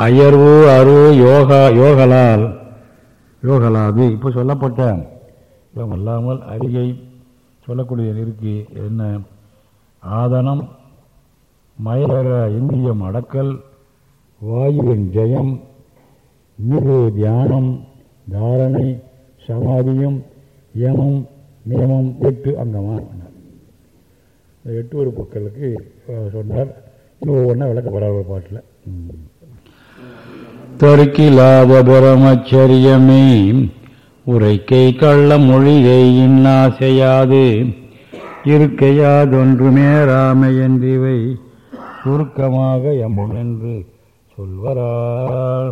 அயர்வு அரு யோகா யோகலால். யோகலாது இப்போ சொல்லப்பட்ட யோகம் அல்லாமல் அருகை சொல்லக்கூடிய இருக்கு என்ன? ஆதனம் மயர இந்தியம் அடக்கல் வாயுவின் ஜெயம் மிகு தியானம் தாரணை சமாதியும் யமம் நியமம் எட்டு அங்கமாக இந்த எட்டு உறுப்புக்களுக்கு சொன்னார். இன்னும் ஒவ்வொன்றா விளக்கப்படுற ம். பாட்டில் தருக்கிலாத பிரமச்சரியமே உரைக்கை கள்ள மொழியை இன்னாசையாது. இருக்கையாதொன்றுமே ராமையன்றிவை சுருக்கமாக எம்பும் என்று சொல்வரால்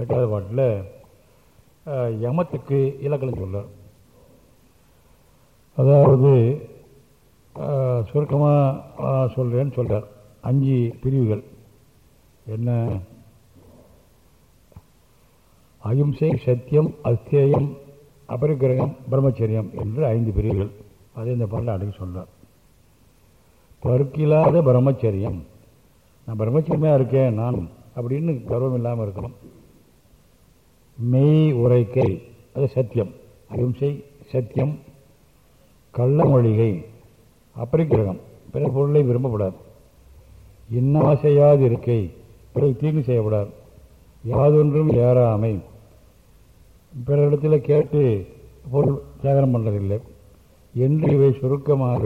எட்டாவது பாட்டில் யமத்துக்கு இலக்கணம் சொல்றார். அதாவது சுருக்கமாக சொல்கிறேன்னு சொல்கிறார் அஞ்சு பிரிவுகள். என்ன? அகிம்சை சத்தியம் அஸ்தேயம் அபரிக்கிரகம் பிரம்மச்சரியம் என்று ஐந்து பிரிவுகள். அதை இந்த பாடல் அடங்கி சொன்னார் பருக்கில்லாத பிரம்மச்சரியம். நான் பிரம்மச்சரியமாக இருக்கேன் நான் அப்படின்னு கர்வம் இல்லாமல் இருக்கணும். மெய் உரைக்கை அது சத்தியம். அகிம்சை சத்தியம் கள்ள மொழிகை அபரிக்கிரகம். பிற பொருளை விரும்பப்படாது. இன்னாசையாது இருக்கை பிறகு தீங்கு செய்யப்படாது. யாதொன்றும் ஏறாமை பிறரிடத்தில் கேட்டு பொருள் சேகரம் பண்ணுறதில்லை என்று இவை சுருக்கமாக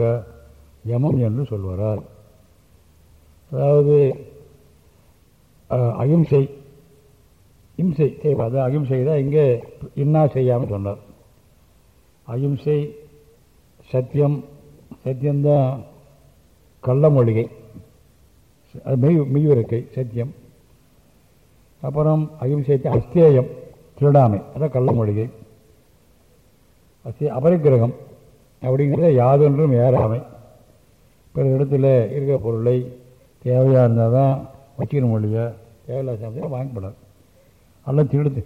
யமம் என்று சொல்வரால். அதாவது அகிம்சை இம்சை செய்வார் அது அகிம்சை தான் இங்கே இன்னா செய்யாமல் சொன்னார். அகிம்சை சத்தியம் சத்தியம்தான் கள்ள மொழிகை. அது மெய் மெய்யுரைக்கை சத்தியம். அப்புறம் அகிம்சை அஸ்தேயம். திருடாமை அதான் கள்ள மொழிகை அபரிக்கிரகம் அப்படிங்கிறத யாதொன்றும் ஏறாமை. பிற இடத்துல இருக்கிற பொருளை தேவையாக இருந்தால் தான் வச்சுக்கணும் மொழியை தேவையில்லாத சமயத்தில் வாங்கப்படாது. எல்லாம் திருடுது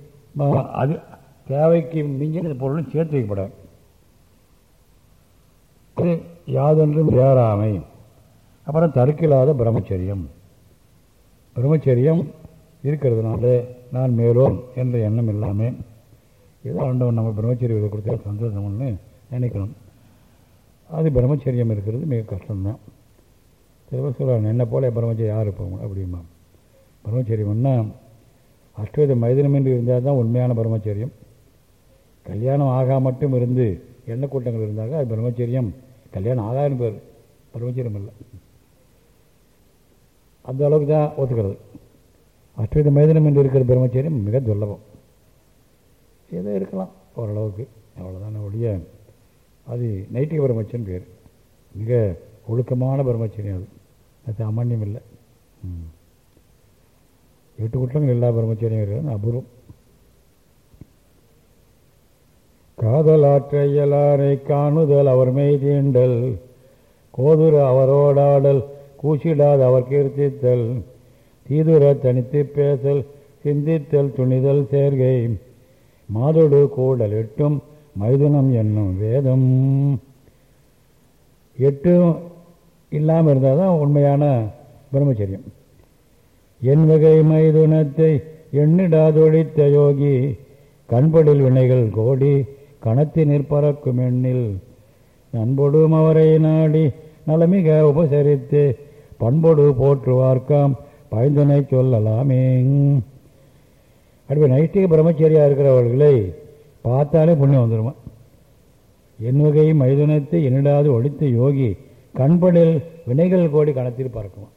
அது தேவைக்கு மிஞ்சின பொருளும் சேர்த்து வைக்கப்படாது. யாதொன்றும் ஏறாமை. அப்புறம் தருக்கில்லாத பிரம்மச்சரியம். பிரம்மச்சரியம் இருக்கிறதுனால நான் மேலும் என்ற எண்ணம் இல்லாமல் ஏதோ ஆண்டவன் நம்ம பிரம்மச்சரிய கொடுத்தா சந்தோஷம்னு நினைக்கணும். அது பிரம்மச்சரியம் இருக்கிறது மிக கஷ்டம்தான். சில சொல்கிறாங்க என்ன போல பிரம்மச்சரியம் யார் இருப்பாங்க? அப்படிமா பிரம்மச்சரியம்னா அஷ்டவித மைதனமின்றி இருந்தால் தான் உண்மையான பிரம்மச்சரியம். கல்யாணம் ஆகா மட்டும் இருந்து எண்ணெய் கூட்டங்கள் இருந்தாங்க அது பிரம்மச்சரியம். கல்யாணம் ஆகாதுன்னு பேர். பிரம்மச்சரியம் இல்லை. அந்த அளவுக்கு தான் ஒத்துக்கிறது. அஷ்டவித மைதனம் என்று இருக்கிற பிரம்மச்சரியம் மிக துல்லபம் ஏதோ இருக்கலாம் ஓரளவுக்கு. அவ்வளோதான ஒழிய அது நைட்டிக பிரம்மச்சரியம் பேர். மிக ஒழுக்கமான பிரம்மச்சரியம் அது. அது சாமானியம் இல்லை எட்டு குற்றங்கள் எல்லா பிரம்மச்சரியம் இருக்கிறது அபூர்வம். காதல் ஆற்ற இயலாரை காணுதல் அவர் மெய் தீண்டல். கோதுர அவரோடாடல் கூச்சிடாது அவர் கீர்த்தித்தல். தீதுர தனித்து பேசல் சிந்தித்தல் துணிதல் சேர்கை. மாதோடு கூடல் எட்டும் மைதுனம் என்னும் வேதம். எட்டும் இல்லாமல் இருந்தால் தான் உண்மையான பிரம்மச்சரியம். என் வகை மைதுனத்தை எண்ணிடாதொழித்த யோகி கண்படில் வினைகள் கோடி கணத்தி நிற்பறக்கும் எண்ணில். நண்பொடும் அவரை நாடி நலமிக உபசரித்து பண்பொடு போற்றுவார்க்காம் பயந்துனை சொல்லலாமே. அப்படி நைஷ்டிக பிரம்மச்சரியாக இருக்கிறவர்களை பார்த்தாலே புண்ணியம் வந்துடுமா என் வகை மைதுனத்தை என்னிடாது ஒழித்த யோகி கண்படில் வினைகள் கோடி கணத்தில் பறக்குவான்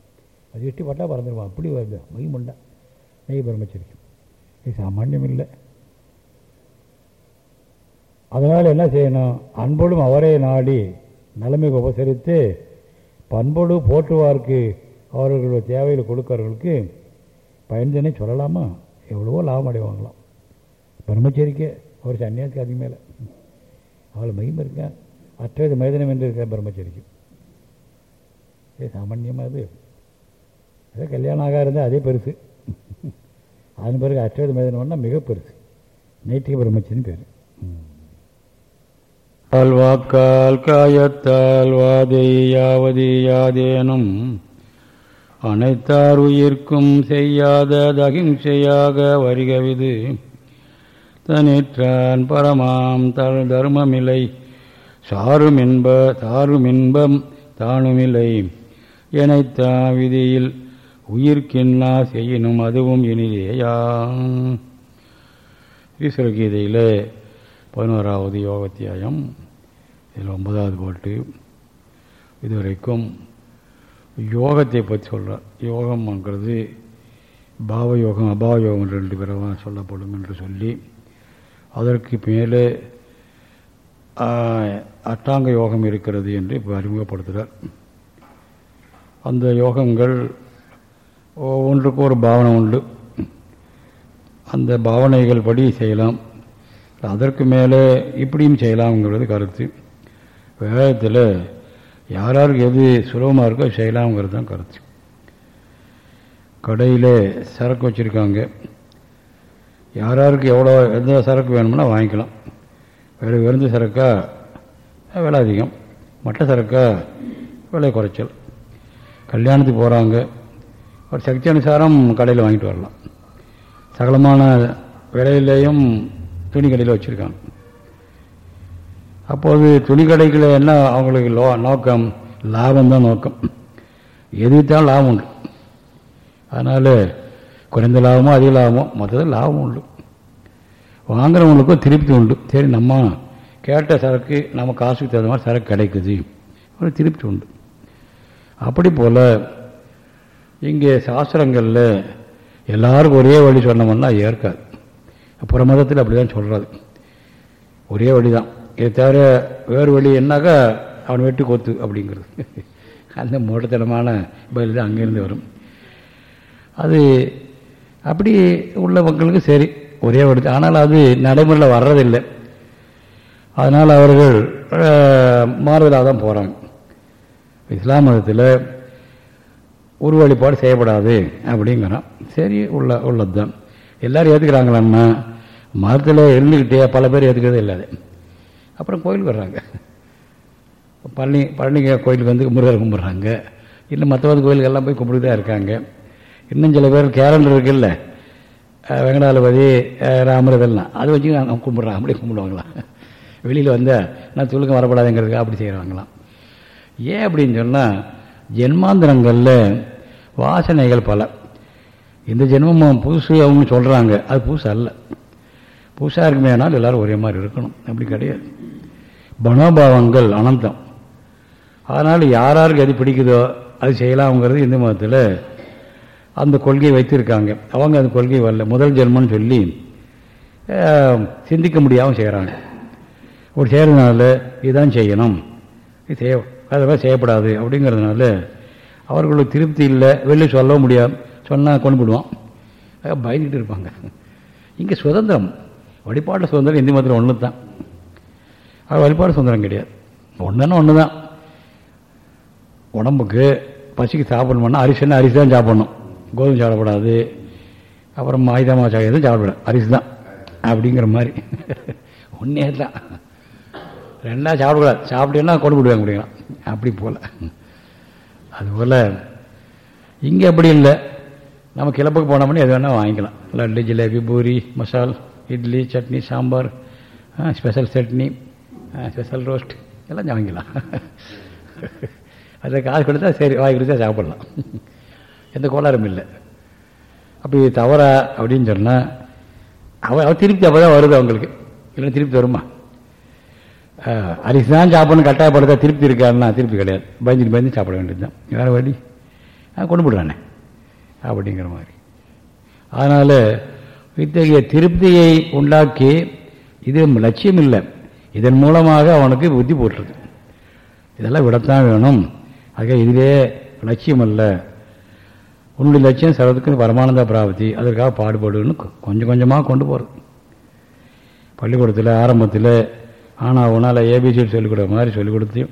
அது இஷ்டி பட்டா பறந்துடுவான் அப்படி வருது. மகிமுண்டா நெய் பிரம்மச்சரியம் இது சாமானியம் இல்லை அதனால் என்ன செய்யணும்? அன்போடும் அவரே நாடி நிலைமை உபசரித்து பண்போடு போற்றுவார்க்கு அவர்களுடைய தேவையில் கொடுக்கறவர்களுக்கு பயன்தனை சொல்லலாமா? எவ்வளவோ லாபம் அடைவாங்களாம். பிரம்மச்சரிக்கை ஒரு சன்னியாசி அதிக மேலே. அவளை மகிமை இருக்கான் அற்றது மைதனம் என்று இருக்க பிரம்மச்சரிக்கு. ஏ சாமான்யமாக அது? அதே கல்யாணம் ஆகா இருந்தால் அதே பெருசு. அதன் பிறகு அற்றது மைதனம்னா மிக பெருசு. நைட்டிக பிரம்மச்சரின்னு பேர். வாக்கால் காயத்தால் வாதை யாவது யாதேனும் அனைத்தார் உயிர்க்கும் செய்யாத தகிம்சையாக வருகவிது. தனிற்றான் பரமாம் தர் தர்மமில்லை. சாருமின்ப தாருமின்பம் தானுமில்லை. எனத்தா விதியில் உயிர்க்கின்னா செய்யணும் அதுவும் இனிதேயாம் ஈஸ்வரகீதையில் பதினோராவது யோகத்தியாயம் இதில் ஒன்பதாவது பாட்டு இதுவரைக்கும் யோகத்தை பற்றி சொல்கிறார் யோகம்ங்கிறது பாவயோகம் அபாவயோகம் ரெண்டு பிறவாக சொல்லப்படும் என்று சொல்லி அதற்கு மேலே அட்டாங்க யோகம் இருக்கிறது என்று இப்போ அறிமுகப்படுத்துகிறார் அந்த யோகங்கள் ஒன்றுக்கு ஒரு பாவனை உண்டு. அந்த பாவனைகள் படி செய்யலாம். அதற்கு மேலே இப்படியும் செய்யலாம்ங்கிறது கருத்து. வேதத்தில் யார் யாருக்கு எது சுலபமாக இருக்கோ செய்யலாம்ங்கிறது தான் கருத்து. கடையில் சரக்கு வச்சுருக்காங்க. யார் யாருக்கு எவ்வளோ எந்த சரக்கு வேணும்னா வாங்கிக்கலாம். வேறு விருந்து சரக்கா விலை அதிகம். மற்ற சரக்கா விலை குறைச்சல். கல்யாணத்துக்கு போகிறாங்க ஒரு சக்தி அனுசாரம் கடையில் வாங்கிட்டு வரலாம். சகலமான விலையிலேயும் துணி கடையில் வச்சுருக்காங்க. அப்போது துணி கடைகளில் என்ன அவங்களுக்கு லோ நோக்கம்? லாபம் தான் நோக்கம். எதுவித்தாலும் லாபம் உண்டு. அதனால் குறைந்த லாபமோ அதிக லாபமோ மொத்தத்தில் லாபம் உண்டு. வாங்குறவங்களுக்கும் திருப்தி உண்டு. சரி நம்ம கேட்ட சரக்கு நம்ம காசுக்கு தகுந்த மாதிரி சரக்கு கிடைக்குது. ஒரு திருப்தி உண்டு. அப்படி போல் இங்கே சாஸ்திரங்களில் எல்லாருக்கும் ஒரே வழி சொன்னோம்னா ஏற்காது. புற மதத்தில் அப்படி தான் சொல்கிறது ஒரே வழி தான் இதை தவிர வேறு வழி என்னாக்கா அவன் வெட்டி கொத்து அப்படிங்கிறது. அந்த மூடத்தனமான பதில் தான் அங்கேருந்து வரும். அது அப்படி உள்ள மக்களுக்கு சரி ஒரே வழி ஆனால் அது நடைமுறையில் வர்றதில்லை. அதனால் அவர்கள் மாறுதலாக தான் போகிறாங்க இஸ்லாம் மதத்தில் ஒரு வழிபாடு செய்யப்படாது அப்படிங்கிறான். சரி உள்ள உள்ளது தான் எல்லோரும் ஏற்றுக்கிறாங்களான்னா மதத்தில் இருந்துக்கிட்டே பல பேர் ஏற்றுக்கிறதே இல்லாது அப்புறம் கோயிலுக்கு வர்றாங்க. பழனி பழனி கோயிலுக்கு வந்து முருகர் கும்பிட்றாங்க. இன்னும் மற்றவாத கோயிலுக்கு எல்லாம் போய் கும்பிட்டு தான் இருக்காங்க. இன்னும் சில பேர் கேலண்டர் இருக்குல்ல. வெங்கடாலபதி ராமர் இதெல்லாம். அதை வச்சு கும்பிட்றாங்க. அப்படியே கும்பிடுவாங்களாம். வெளியில் வந்தால் நான் துலுக்கம் வரப்படாதுங்கிறதுக்கு அப்படி செய்கிறாங்களாம் ஏன் அப்படின்னு சொன்னால் ஜென்மாந்திரங்களில் வாசனைகள் பல. இந்த ஜென்மம் புதுசு அவங்க சொல்கிறாங்க அது புதுசு அல்ல. புதுசாக இருக்குமே ஆனால் எல்லோரும் ஒரே மாதிரி இருக்கணும். அப்படி கிடையாது. மனோபாவங்கள் அனந்தம். அதனால் யார் யாருக்கு எது பிடிக்குதோ அது செய்யலாம்ங்கிறது இந்து மதத்தில் அந்த கொள்கையை வைத்திருக்காங்க. அவங்க அந்த கொள்கை வரல. முதல் ஜென்மன்னு சொல்லி சிந்திக்க முடியாமல் செய்கிறாங்க ஒரு செய்கிறதுனால இதுதான் செய்யணும். இது செய்ய அதெல்லாம் செய்யப்படாது அப்படிங்கிறதுனால அவர்களுக்கு திருப்தி இல்லை. வெளியே சொல்லவும் முடியாது. சொன்னால் கொண்டு போடுவான். பயந்துக்கிட்டு இருப்பாங்க. இங்கே சுதந்திரம். வழிபாட்டு சுதந்திரம் இந்தி மதத்தில் ஒன்று தான் அது வழிபாடு சுதந்திரம் கிடையாது. ஒன்றுன்னா ஒன்று தான் உடம்புக்கு பசிக்கு சாப்பிடணும்னா அரிசின்னா அரிசி தான் சாப்பிடணும். கோதுமை சாப்பிடக்கூடாது அப்புறம் மைதாமா சாய் எதுவும் சாப்பிடக்கூடாது அரிசி தான். அப்படிங்கிற மாதிரி. ஒன்றே தான் ரெண்டாக சாப்பிடக்கூடாது சாப்பிட்டேன்னா கொண்டு விடுவாங்க முடியலாம் அப்படி போல். அதுபோல் இங்கே அப்படி இல்லை. நம்ம கிளப்புக்கு போனோம்னா எது வேணால் வாங்கிக்கலாம். லட்டு ஜிலேபி பூரி மசால். Idli chutney sambar special chutney special roast எல்லாம் வாங்கிக்கலாம் அதில் காசு கொடுத்தா சரி வாங்கி கொடுத்தா சாப்பிடலாம். எந்த கோளாறும் இல்லை. அப்படி தவறா அப்படின்னு சொன்னால் அவள் அவ திருப்தி அப்போ தான் வருது அவங்களுக்கு. இல்லைன்னா திருப்தி வருமா? அரிசி தான் சாப்பிடணும் கட்டாயப்படுத்தா திருப்தி இருக்காருன்னா திருப்தி கிடையாது. பயந்துட்டு பயந்து சாப்பிட வேண்டியது தான் வேறு வழி? கொண்டு போடுறானே அப்படிங்கிற மாதிரி. அதனால் இத்தகைய திருப்தியை உண்டாக்கி இது லட்சியம் இல்லை இதன் மூலமாக அவனுக்கு புத்தி போட்டுருது இதெல்லாம் விடத்தான் வேணும். ஆக இதுவே லட்சியம் அல்ல உன்னுடைய லட்சியம் சர்வத்துக்கு பரமானந்த பிராப்தி. அதற்காக பாடுபடுன்னு கொஞ்சம் கொஞ்சமாக கொண்டு போகிறது பள்ளிக்கூடத்தில் ஆரம்பத்தில் ஆனால் அவனால் ஏபிசிடி சொல்லிக் கொடுக்குற மாதிரி சொல்லிக் கொடுத்து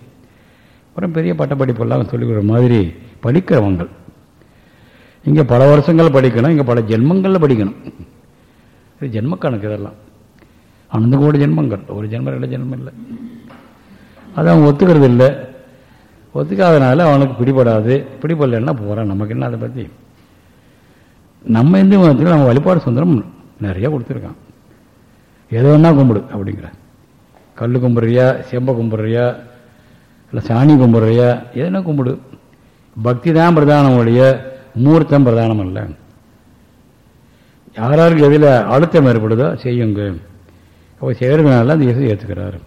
அப்புறம் பெரிய பட்டப்படிப்பெல்லாம் சொல்லிக் கொடுக்குற மாதிரி படிக்கிறவங்கள் இங்கே பல வருஷங்கள் படிக்கணும் இங்கே பல ஜென்மங்களில் படிக்கணும். இது ஜென்ம கணக்கு இதெல்லாம். அனந்த கோடி ஜென்மங்கள். ஒரு ஜென்மம் ரெண்டு ஜென்மம் இல்லை. அது அவங்க ஒத்துக்கிறது இல்லை. ஒத்துக்காதனால அவனுக்கு பிடிபடாது. பிடிபடலைன்னா போகிறான் நமக்கு என்ன அதை பற்றி நம்ம இந்து மதத்தில் நம்ம வழிபாடு சுதந்திரம் நிறைய கொடுத்துருக்கான். எது வேணா கும்பிடு அப்படிங்கிற. கல் கும்பிட்றியா செம்ப கும்பிட்றியா இல்லை சாணி கும்பிட்றியா எதுனா கும்பிடு. பக்தி தான் பிரதானம் ஒழிய மூர்த்தம் பிரதானம் இல்லை யாராருக்கு எதில் அழுத்தம் ஏற்படுதோ செய்யுங்க. அப்போ செய்கிறதுனால அந்த இயேசு ஏற்றுக்கிறார்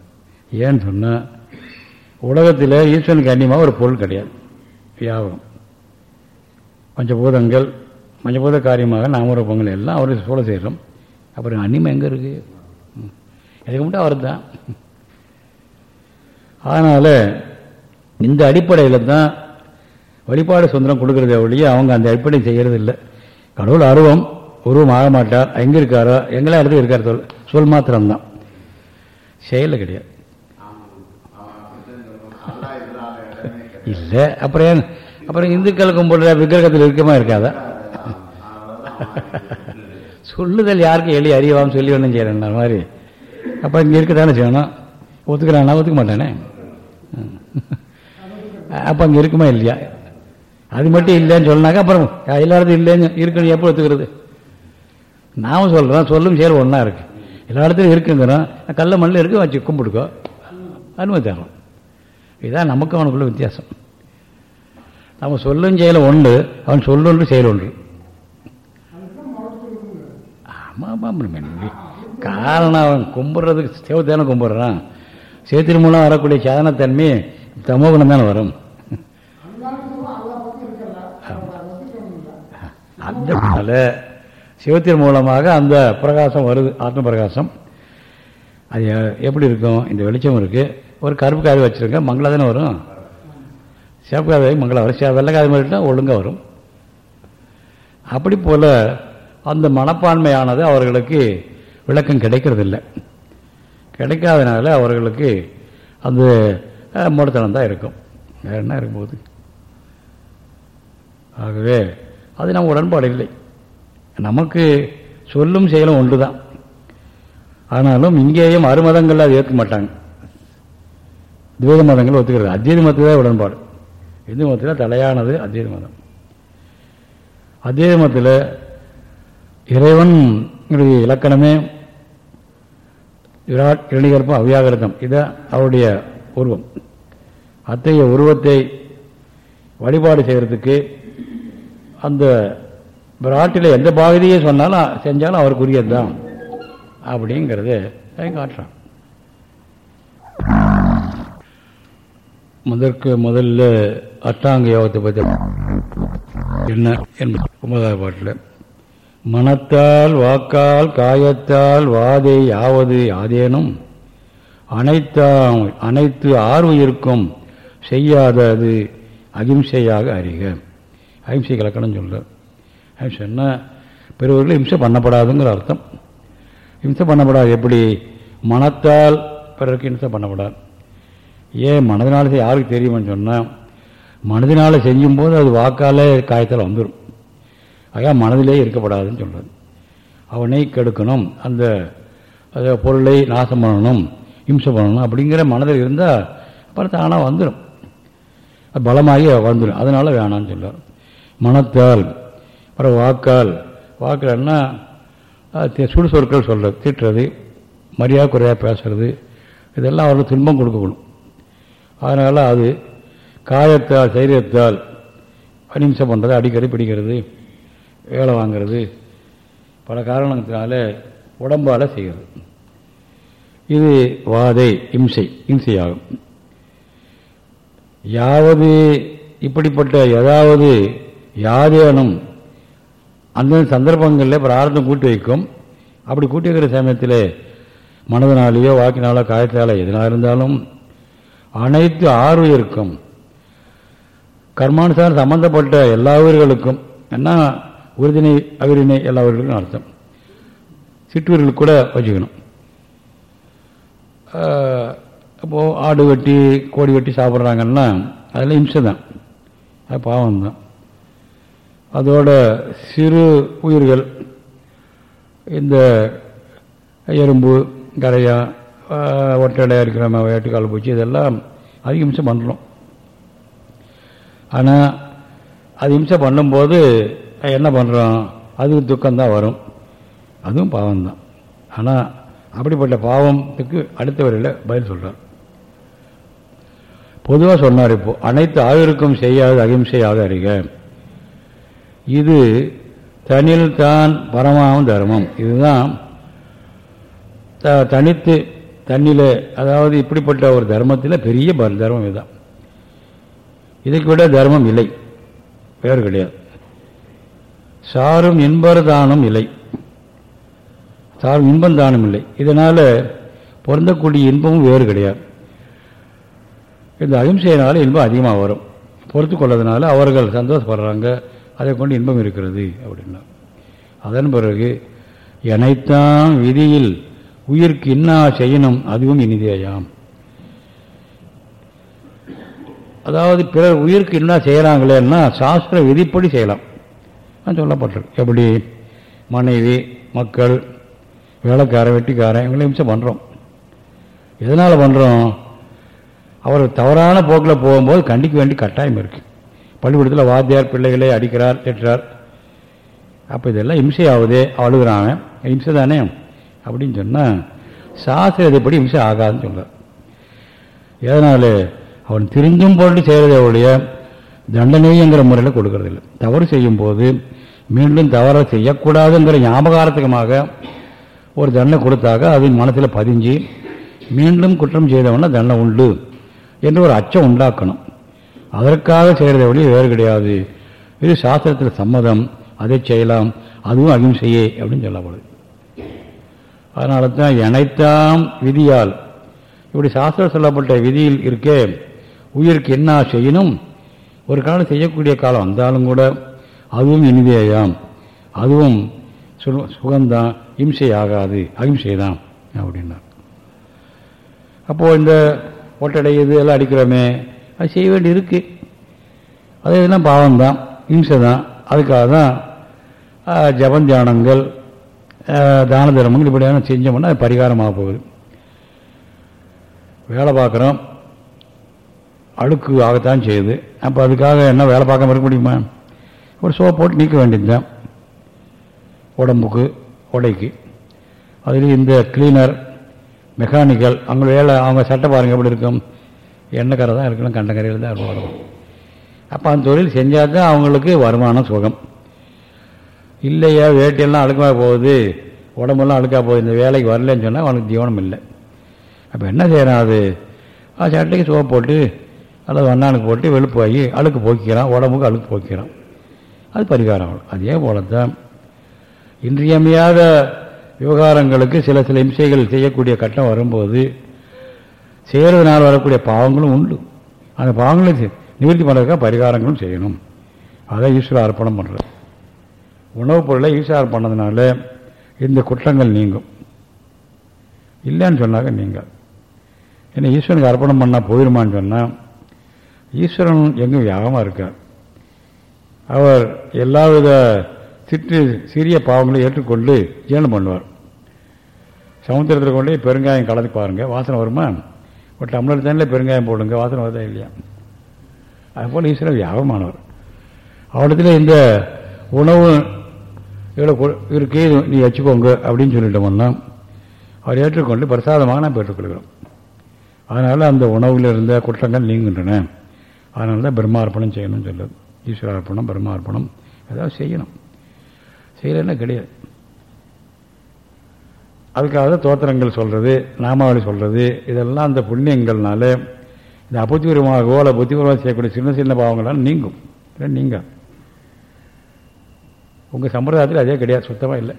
ஏன்னு சொன்னால் உலகத்தில் ஈஸ்வரனுக்கு அந்நியமாக ஒரு பொருள் கிடையாது. வியாபகம் பஞ்சபூதங்கள் பஞ்சபூத காரியமாக நாமரூபங்கள் எல்லாம் அவருக்கு சூழ செய்கிறோம் அப்புறம் அந்நியம் எங்கே இருக்குது எதுக்கு மட்டும் அவர் தான். அதனால் இந்த அடிப்படையில் தான் வழிபாடு சுதந்திரம் கொடுக்குறதே ஒழிய அவங்க அந்த அடிப்படையை செய்கிறது இல்லை கடவுள் அருவம். உருவம் ஆக மாட்டார் எங்கே இருக்காரோ? எங்கெல்லாம் இடத்துல இருக்கார் சொல் சொல் மாத்திரம்தான். செயலில் கிடையாது. இல்லை. அப்புறம் ஏன்? அப்புறம் இந்துக்கள் கும்பிடுற விக்கிரகத்தில் இருக்கமா இருக்காதா? சொல்லுதல் யாருக்கும் எளி அறிவாம் சொல்லி ஒன்றும் செய்யறேன் மாதிரி. அப்போ இங்கே இருக்க தானே செய்யணும்? ஒத்துக்கிறானா? ஒத்துக்க மாட்டானே? அப்போ அங்கே இருக்குமா இல்லையா? அது மட்டும் இல்லைன்னு சொன்னாக்கா அப்புறம் எல்லா இல்லைன்னு இருக்குன்னு எப்போ ஒத்துக்கிறது? நாம சொல்கிறோம் சொல்லும் செயல் ஒன்றா இருக்கு. எல்லா இடத்துலையும் இருக்குங்கிறோம். கல்ல மண்ணில் இருக்கு வச்சு கும்பிடுக்கோ அனுமதி தரோம். இதுதான் நமக்கு அவனுக்குள்ள வித்தியாசம். நம்ம சொல்லும் செயல் ஒன்று அவன் சொல்லொன்று செயல் ஒன்று. ஆமாம் ஆமாம் காரணம் அவன் கும்பிட்றதுக்கு சேவத்தானே கும்பிட்றான். சேத்தின் மூலம் வரக்கூடிய சாதனத்தன்மை தமோகுணம் தானே வரும் அதனால சிவத்தின் மூலமாக அந்த பிரகாசம் வருது ஆத்ம பிரகாசம் அது எப்படி இருக்கும்? இந்த வெளிச்சம் இருக்குது ஒரு கருப்பு காய் வச்சிருக்க மங்களா தானே வரும்? சிவப்பு காய் மங்களா வரும். வெள்ளை மாதிரிட்டால் மாதிரி ஒழுங்காக வரும். அப்படி போல அந்த மனப்பான்மையானது அவர்களுக்கு விளக்கம் கிடைக்கிறதில்லை. கிடைக்காதனால அவர்களுக்கு அந்த மூடத்தனம் தான் இருக்கும். வேறு என்ன இருக்கும்போது ஆகவே அது நம்ம உடன்பாடு இல்லை. நமக்கு சொல்லும் செயலும் ஒன்று தான் ஆனாலும் இங்கேயும் அறுமதங்கள் அது ஏற்க மாட்டாங்க. துவேத மதங்கள் ஒத்துக்கிறது. அத்வைத மதத்தில் உடன்பாடு. இந்து மதத்தில் தலையானது அத்வைத மதம். அத்வைத மதத்தில் இறைவன் இலக்கணமே விராட் இரணிகற்பம் அவ்யாகிருதம் இதுதான் அவருடைய உருவம். அத்தகைய உருவத்தை வழிபாடு செய்கிறதுக்கு அந்த பிராட்டில் எந்த பாகதியை சொன்னாலும் செஞ்சாலும் அவருக்குரியது தான் அப்படிங்கிறது காட்டுறான். முதற்கு முதல்ல அஷ்டாங்க யோகத்தை பற்றி என்ன என்பது ஒன்பதாவது பாட்டில். மனத்தால் வாக்கால் காயத்தால் வாதை யாவது யாதேனும் அனைத்தாம் அனைத்து ஆர்வயிருக்கும் செய்யாதது அகிம்சையாக அறிக. அகிம்சை கலக்கணம் அப்படின்னு சொன்னால் பெரியவர்கள் இம்சை பண்ணப்படாதுங்கிற அர்த்தம். இம்சை பண்ணப்படாது. எப்படி? மனத்தால் பிறருக்கு இம்சை பண்ணப்படாது. ஏன் மனதினால யாருக்கு தெரியுமான்னு சொன்னால் மனதினால் செய்யும்போது அது வாக்காலே காயத்தால் வந்துடும் ஆக மனதிலே இருக்கப்படாதுன்னு சொல்கிறது அவனை கெடுக்கணும். அந்த அந்த பொருளை நாசம் பண்ணணும். இம்சை பண்ணணும். அப்படிங்கிற மனதில் இருந்தால் அப்புறம் தானாக வந்துடும் பலமாகி வந்துடும் அதனால் வேணான்னு சொல்கிறார் மனத்தால் அப்புறம் வாக்கால். வாக்கல்னா சுடு சொற்கள் சொல்கிறது திட்டுறது மரியாதை குறையாக பேசுறது இதெல்லாம் அவர்களுக்கு துன்பம் கொடுக்கணும். அதனால் அது காயத்தால் சைரியத்தால் அனிம்சம் பண்ணுறது அடிக்கடி பிடிக்கிறது வேலை வாங்கிறது பல காரணத்தினால உடம்பால் செய்கிறது. இது வாதை இம்சை இம்சையாகும். யாவது இப்படிப்பட்ட ஏதாவது யாதேனும் அந்தந்த சந்தர்ப்பங்களில் பிரார்த்தம் கூட்டி வைக்கும். அப்படி கூட்டி வைக்கிற சமயத்தில் மனதினாலேயோ வாக்கினாலோ காயத்தாலோ எதனாக இருந்தாலும் அனைத்து ஆர்வயிருக்கும் கர்மானுசாரம் சம்பந்தப்பட்ட எல்லா உயிர்களுக்கும் என்ன உறுதினை அவிரினை எல்லா உயிர்களுக்கும் அர்த்தம். சிற்றூர்களுக்கு கூட வச்சுக்கணும். அப்போது ஆடு வெட்டி கோடி வெட்டி சாப்பிட்றாங்கன்னா அதில் இம்சை தான். அது பாவம் தான் அதோட சிறு உயிர்கள் இந்த எறும்பு கரையா ஒட்டடையாக இருக்கிற வேட்டுக்கால் பூச்சி இதெல்லாம் அதிக நிமிஷம் பண்ணுறோம் ஆனால் அது பண்ணும்போது என்ன பண்ணுறோம் அதுக்கு துக்கம்தான் வரும். அதுவும் பாவம்தான். ஆனால் அப்படிப்பட்ட பாவத்துக்கு அடுத்த வரையில் பதில் சொல்கிறார் பொதுவாக சொன்னார் இப்போ அனைத்து ஆயுருக்கும் செய்யாது அகிம்சையாக அறிக. இது தனில்தான் பரமாவும் தர்மம். இதுதான் த- தனித்து தண்ணியில் அதாவது இப்படிப்பட்ட ஒரு தர்மத்தில் பெரிய ப- தர்மம் இதுதான். இதுக்கு விட தர்மம் இல்லை. வேறு கிடையாது. சாரும் இன்பதானம் இல்லை. சாரும் இன்பம் தானம் இல்லை. இதனால் பொருந்தக்கூடிய இன்பமும் வேறு கிடையாது. இந்த அகிம்சையினால் இன்பம் அதிகமாக வரும். பொறுத்து கொள்ளதுனால அவர்கள் சந்தோஷப்படுறாங்க. அதை கொண்டு இன்பம் இருக்கிறது அப்படின்னா. அதன் பிறகு எனைத்தான் விதியில் உயிருக்கு இன்னா செய்யணும் அதுவும் இனிதேயாம். அதாவது பிறர் உயிருக்கு என்ன செய்கிறாங்களேன்னா சாஸ்திர விதிப்படி செய்யலாம். சொல்லப்பட்டிருக்கு. எப்படி? மனைவி மக்கள் வேலைக்காரன் வெட்டிக்காரன் இவங்களை இம்சை பண்ணுறோம் எதனால் பண்ணுறோம் அவர் தவறான போக்கில் போகும்போது கண்டிக்க வேண்டிய கட்டாயம் இருக்குது பள்ளிக்கூடத்தில் வாத்தியார் பிள்ளைகளை அடிக்கிறார் திட்டுறார். அப்போ இதெல்லாம் இம்சை ஆகுது அழுகிறாங்க இம்சை தானே? அப்படின்னு சொன்னால் சாஸ்திரத்தைப்படி இம்சை ஆகாதுன்னு சொல்கிறார் எதனால்? அவன் திருந்தும் பொருட்டு செய்கிறதே ஒழிய தண்டனைங்கிற முறையில் கொடுக்கறதில்லை. தவறு செய்யும்போது மீண்டும் தவறாக செய்யக்கூடாதுங்கிற ஞாபகார்த்தகமாக ஒரு தண்டனை கொடுத்தாக்க அது மனத்தில் பதிஞ்சு மீண்டும் குற்றம் செய்தவன தண்டனை உண்டு என்று ஒரு அச்சம் உண்டாக்கணும். அதற்காக செய்கிறத வழி வேறு கிடையாது. இது சாஸ்திரத்தில் சம்மதம். அதை செய்யலாம். அதுவும் அகிம்சையே அப்படின்னு சொல்லப்படுது. அதனால தான் இணைத்தாம் விதியால். இப்படி சாஸ்திரம் சொல்லப்பட்ட விதியில் இருக்கே உயிருக்கு என்ன செய்யணும் ஒரு காலம் செய்யக்கூடிய காலம் வந்தாலும் கூட அதுவும் இனிதேயாம். அதுவும் சு- சுகம்தான் இம்சை ஆகாது அகிம்சை தான் அப்படின்னா அப்போது இந்த ஒட்டடை இது எல்லாம் அடிக்கிறோமே அது செய்ய வேண்டி இருக்குது அது இதெல்லாம் பாவம்தான் இம்சை தான் அதுக்காக தான் ஆஹ், ஜபம் தியானங்கள் தான தர்மங்கள் இப்படியான செஞ்சோம்னா அது பரிகாரமாக போகுது. வேலை பார்க்குறோம். அழுக்கு ஆகத்தான் செய்யுது. அப்போ அதுக்காக என்ன வேலை பார்க்காம இருக்க முடியுமா? ஒரு சோப் போட்டு நீக்க வேண்டியது தான் உடம்புக்கு உடைக்கு. அதில் இந்த கிளீனர் மெக்கானிக்கல் அவங்க வேலை அவங்க சட்டை பாருங்கள் எப்படி இருக்கும். எண்ணக்கரை தான் இருக்கணும் கண்டக்கரையில் தான் இருக்கணும். அப்போ அந்த தொழில் செஞ்சால் தான் அவங்களுக்கு வருமானம் சுகம். இல்லையா வேட்டியெல்லாம் அழுக்கமாக போகுது உடம்பெல்லாம் அழுக்காக போகுது இந்த வேலைக்கு வரலன்னு சொன்னால் அவனுக்கு ஜீவனம் இல்லை. அப்போ என்ன செய்கிறான் அது? ஆ சட்டைக்கு சோப்பு போட்டு அல்லது வண்ணானுக்கு போட்டு வெளுப்பு ஆகி அழுக்கு போக்கிக்கிறான் உடம்புக்கு அழுக்கு போக்கிறான் அது பரிகாரம் அவ்வளவு. அதே போல தான் இன்றியமையாத விவகாரங்களுக்கு சில சில இம்சைகள் செய்யக்கூடிய கட்டம் வரும்போது செய்கிறதுனால வரக்கூடிய பாவங்களும் உண்டு. அந்த பாவங்களை நிவர்த்தி பண்ணுறதுக்காக பரிகாரங்களும் செய்யணும். அதை ஈஸ்வர அர்ப்பணம் பண்ணுறது உணவுப் பொருளை ஈஸ்வரம் பண்ணதுனால இந்த குற்றங்கள் நீங்கும். இல்லைன்னு சொன்னாக்க நீங்கள் ஏன்னா ஈஸ்வரனுக்கு அர்ப்பணம் பண்ணால் போயிருமான்னு சொன்னால் ஈஸ்வரன் எங்கும் யாகமாக இருக்கார். அவர் எல்லாவித சிற்று சிறிய பாவங்களை ஏற்றுக்கொண்டு ஜீரணம் பண்ணுவார். சமுத்திரத்தில் கொண்டு பெருங்காயம் கலந்து பாருங்கள் வாசனை வருமா? ஒரு டம்ளர் தண்ணியில் பெருங்காயம் போடுங்க வாசனை வருதா இல்லையா? அதுபோல் ஈஸ்வரன் வியாபமானவர் அவரிடத்துல இந்த உணவு இவ்வளோ இருக்கு நீ வச்சுக்கோங்க அப்படின்னு சொல்லிட்டோம்னா அவர் ஏற்றுக்கொண்டு பிரசாதமாக நான் பெற்றுக்கொள்கிறோம். அதனால் அந்த உணவில் இருந்த குற்றங்கள் நீங்குகின்றன. அதனால தான் பிரம்மார்ப்பணம் செய்யணும்னு சொல்லுது. ஈஸ்வரார்ப்பணம் பிரம்மார்ப்பணம் ஏதாவது செய்யணும். செய்யலைன்னா கிடையாது. அதுக்காக தான் தோத்திரங்கள் சொல்கிறது நாமாவளி சொல்கிறது இதெல்லாம் அந்த புண்ணியங்கள்னால இந்த அபுத்திபூர்வமாக அல்ல புத்திபூர்வமாக செய்யக்கூடிய சின்ன சின்ன பாவங்களால் நீங்கும். இல்லை நீங்க. உங்கள் சம்பிரதாயத்தில் அதே கிடையாது சுத்தமாக இல்லை.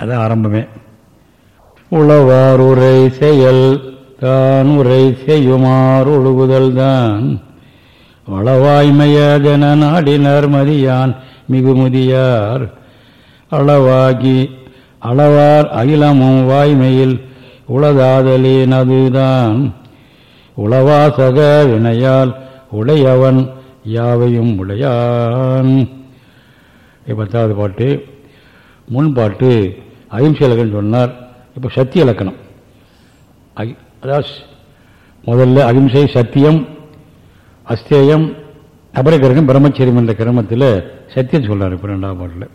அதான் ஆரம்பமே. உளவார் உரை செயல் தான் உரை செய்யுமாறு ஒழுகுதல் தான் அளவாய்மையதென நாடினர் மதியான் மிகுமுதியார் அளவாகி அளவார் அகிலமும் வாய்மையில் உளதாதலினதுதான் உளவாசக வினையால் உடையவன் யாவையும் உடையான். பத்தாவது பாட்டு. முன் பாட்டு அகிம்சை இலக்கணம் சொன்னார். இப்போ சத்திய இலக்கணம் அகி- அதாவது முதல்ல அகிம்சை சத்தியம் அஸ்தேயம் அபரகிரகம் பிரம்மச்சரியம் என்ற கிரமத்தில் சத்தியம் சொல்றாரு இப்போ ரெண்டாவது பாட்டில்.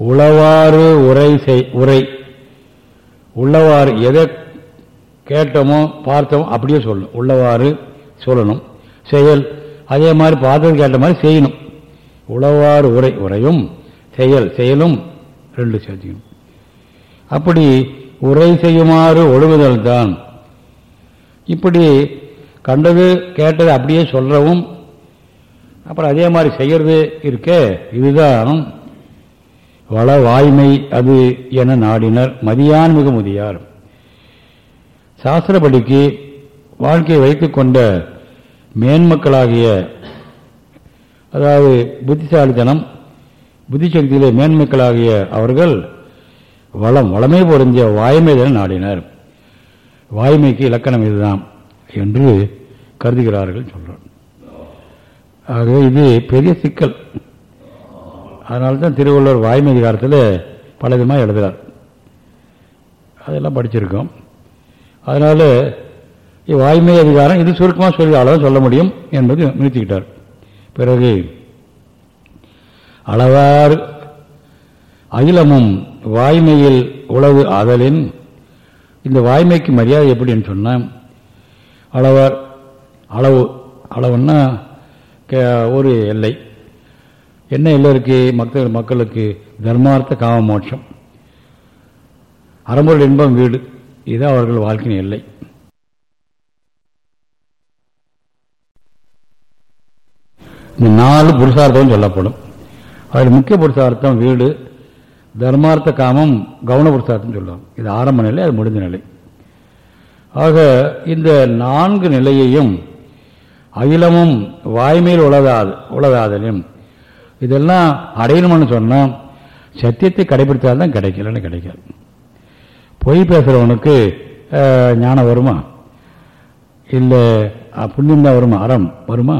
உளவாறு உரை செய் உரை. உள்ளவாறு எதை கேட்டோமோ பார்த்தோமோ அப்படியே சொல்லணும். உள்ளவாறு சொல்லணும். செயல். அதே மாதிரி பார்த்தது கேட்ட மாதிரி செய்யணும். உளவாறு உரை உரையும் செயல் செயலும் ரெண்டு சேர்த்துக்கணும். அப்படி உரை செய்யுமாறு ஒழுகுதல் தான். இப்படி கண்டது கேட்டது அப்படியே சொல்கிறவும் அப்புறம் அதே மாதிரி செய்கிறது இருக்க இதுதான் வள வாய்மை அது என நாடினர் மதியான் மிக முதியார். சாஸ்திரப்படிக்கு வாழ்க்கையை வைத்து கொண்ட மேன்மக்களாகிய அதாவது புத்திசாலித்தனம் புத்திசக்தியிலே மேன்மக்களாகிய அவர்கள் வளம் வளமே பொருந்திய வாய்மைதன நாடினர். வாய்மைக்கு இலக்கணம் இதுதான் என்று கருதுகிறார்கள் சொல்கிறார் ஆகவே இது பெரிய சிக்கல். அதனால தான் திருவள்ளுவர் வாய்மை அதிகாரத்தில் பல விதமாக எழுதுகிறார் அதெல்லாம் படிச்சிருக்கோம். அதனால் வாய்மை அதிகாரம் இது சுருக்கமாக சொல்லி அளவு சொல்ல முடியும்? என்பது நிறுத்திக்கிட்டார். பிறகு அளவார் அகிலமும் வாய்மையில் உளவு ஆதலின் இந்த வாய்மைக்கு மரியாதை எப்படின்னு சொன்னால் அளவார் அளவு அளவுன்னா ஒரு எல்லை. என்ன எல்லோருக்கு மக்கள் மக்களுக்கு தர்மார்த்த காம மோட்சம். அறம்பொருள் இன்பம் வீடு. இது அவர்கள் வாழ்க்கையின் எல்லை. இந்த நாலு புருஷார்த்தம் சொல்லப்படும். அதில் முக்கிய புருஷார்த்தம் வீடு தர்மார்த்த காமம் கவன புருஷார்த்தம் சொல்லுவாங்க. இது ஆரம்ப நிலை அது முடிந்த நிலை. ஆக இந்த நான்கு நிலையையும் அகிலமும் வாய்மையில் உலகாது உலகாதலும் இதெல்லாம் அடையணும்னு சொன்னால் சத்தியத்தை கடைபிடித்தால்தான் கிடைக்கலன்னு கிடைக்காது. பொய் பேசுகிறவனுக்கு ஞானம் வருமா? இல்லை புண்ணியம் தான் வருமா? அறம் வருமா?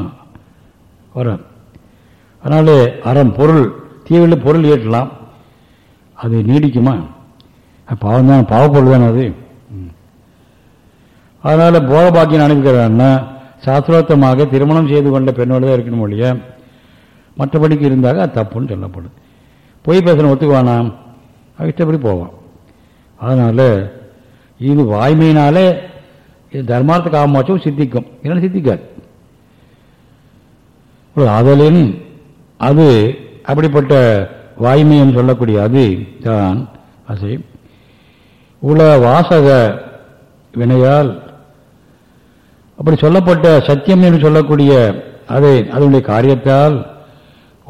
வரும் அதனால அறம் பொருள் தீவில் பொருள் ஏற்றலாம். அது நீடிக்குமா? பாவம் தான் பாவப்பொருள் தானே அது? அதனால் போக பாக்கியம் அனுப்பிக்கிறான்னா சாஸ்திரோத்தமாக திருமணம் செய்து கொண்ட பெண்ணோடு தான் இருக்கணும் ஒழிய மற்றபடிக்கு இருந்தாக அது தப்புன்னு சொல்லப்படும் பொய் பேசணும் ஒத்துக்குவானா? இஷ்டப்படி போவான். அதனால இது வாய்மையினாலே இது தர்மார்த்த காமாச்சும் சித்திக்கும். இல்லைன்னா சித்திக்காது. அதலின் அது அப்படிப்பட்ட வாய்மைன்னு சொல்லக்கூடிய அது தான் அசை. உல வாசக வினையால் அப்படி சொல்லப்பட்ட சத்தியம் என்று சொல்லக்கூடிய அதை அதனுடைய காரியத்தால்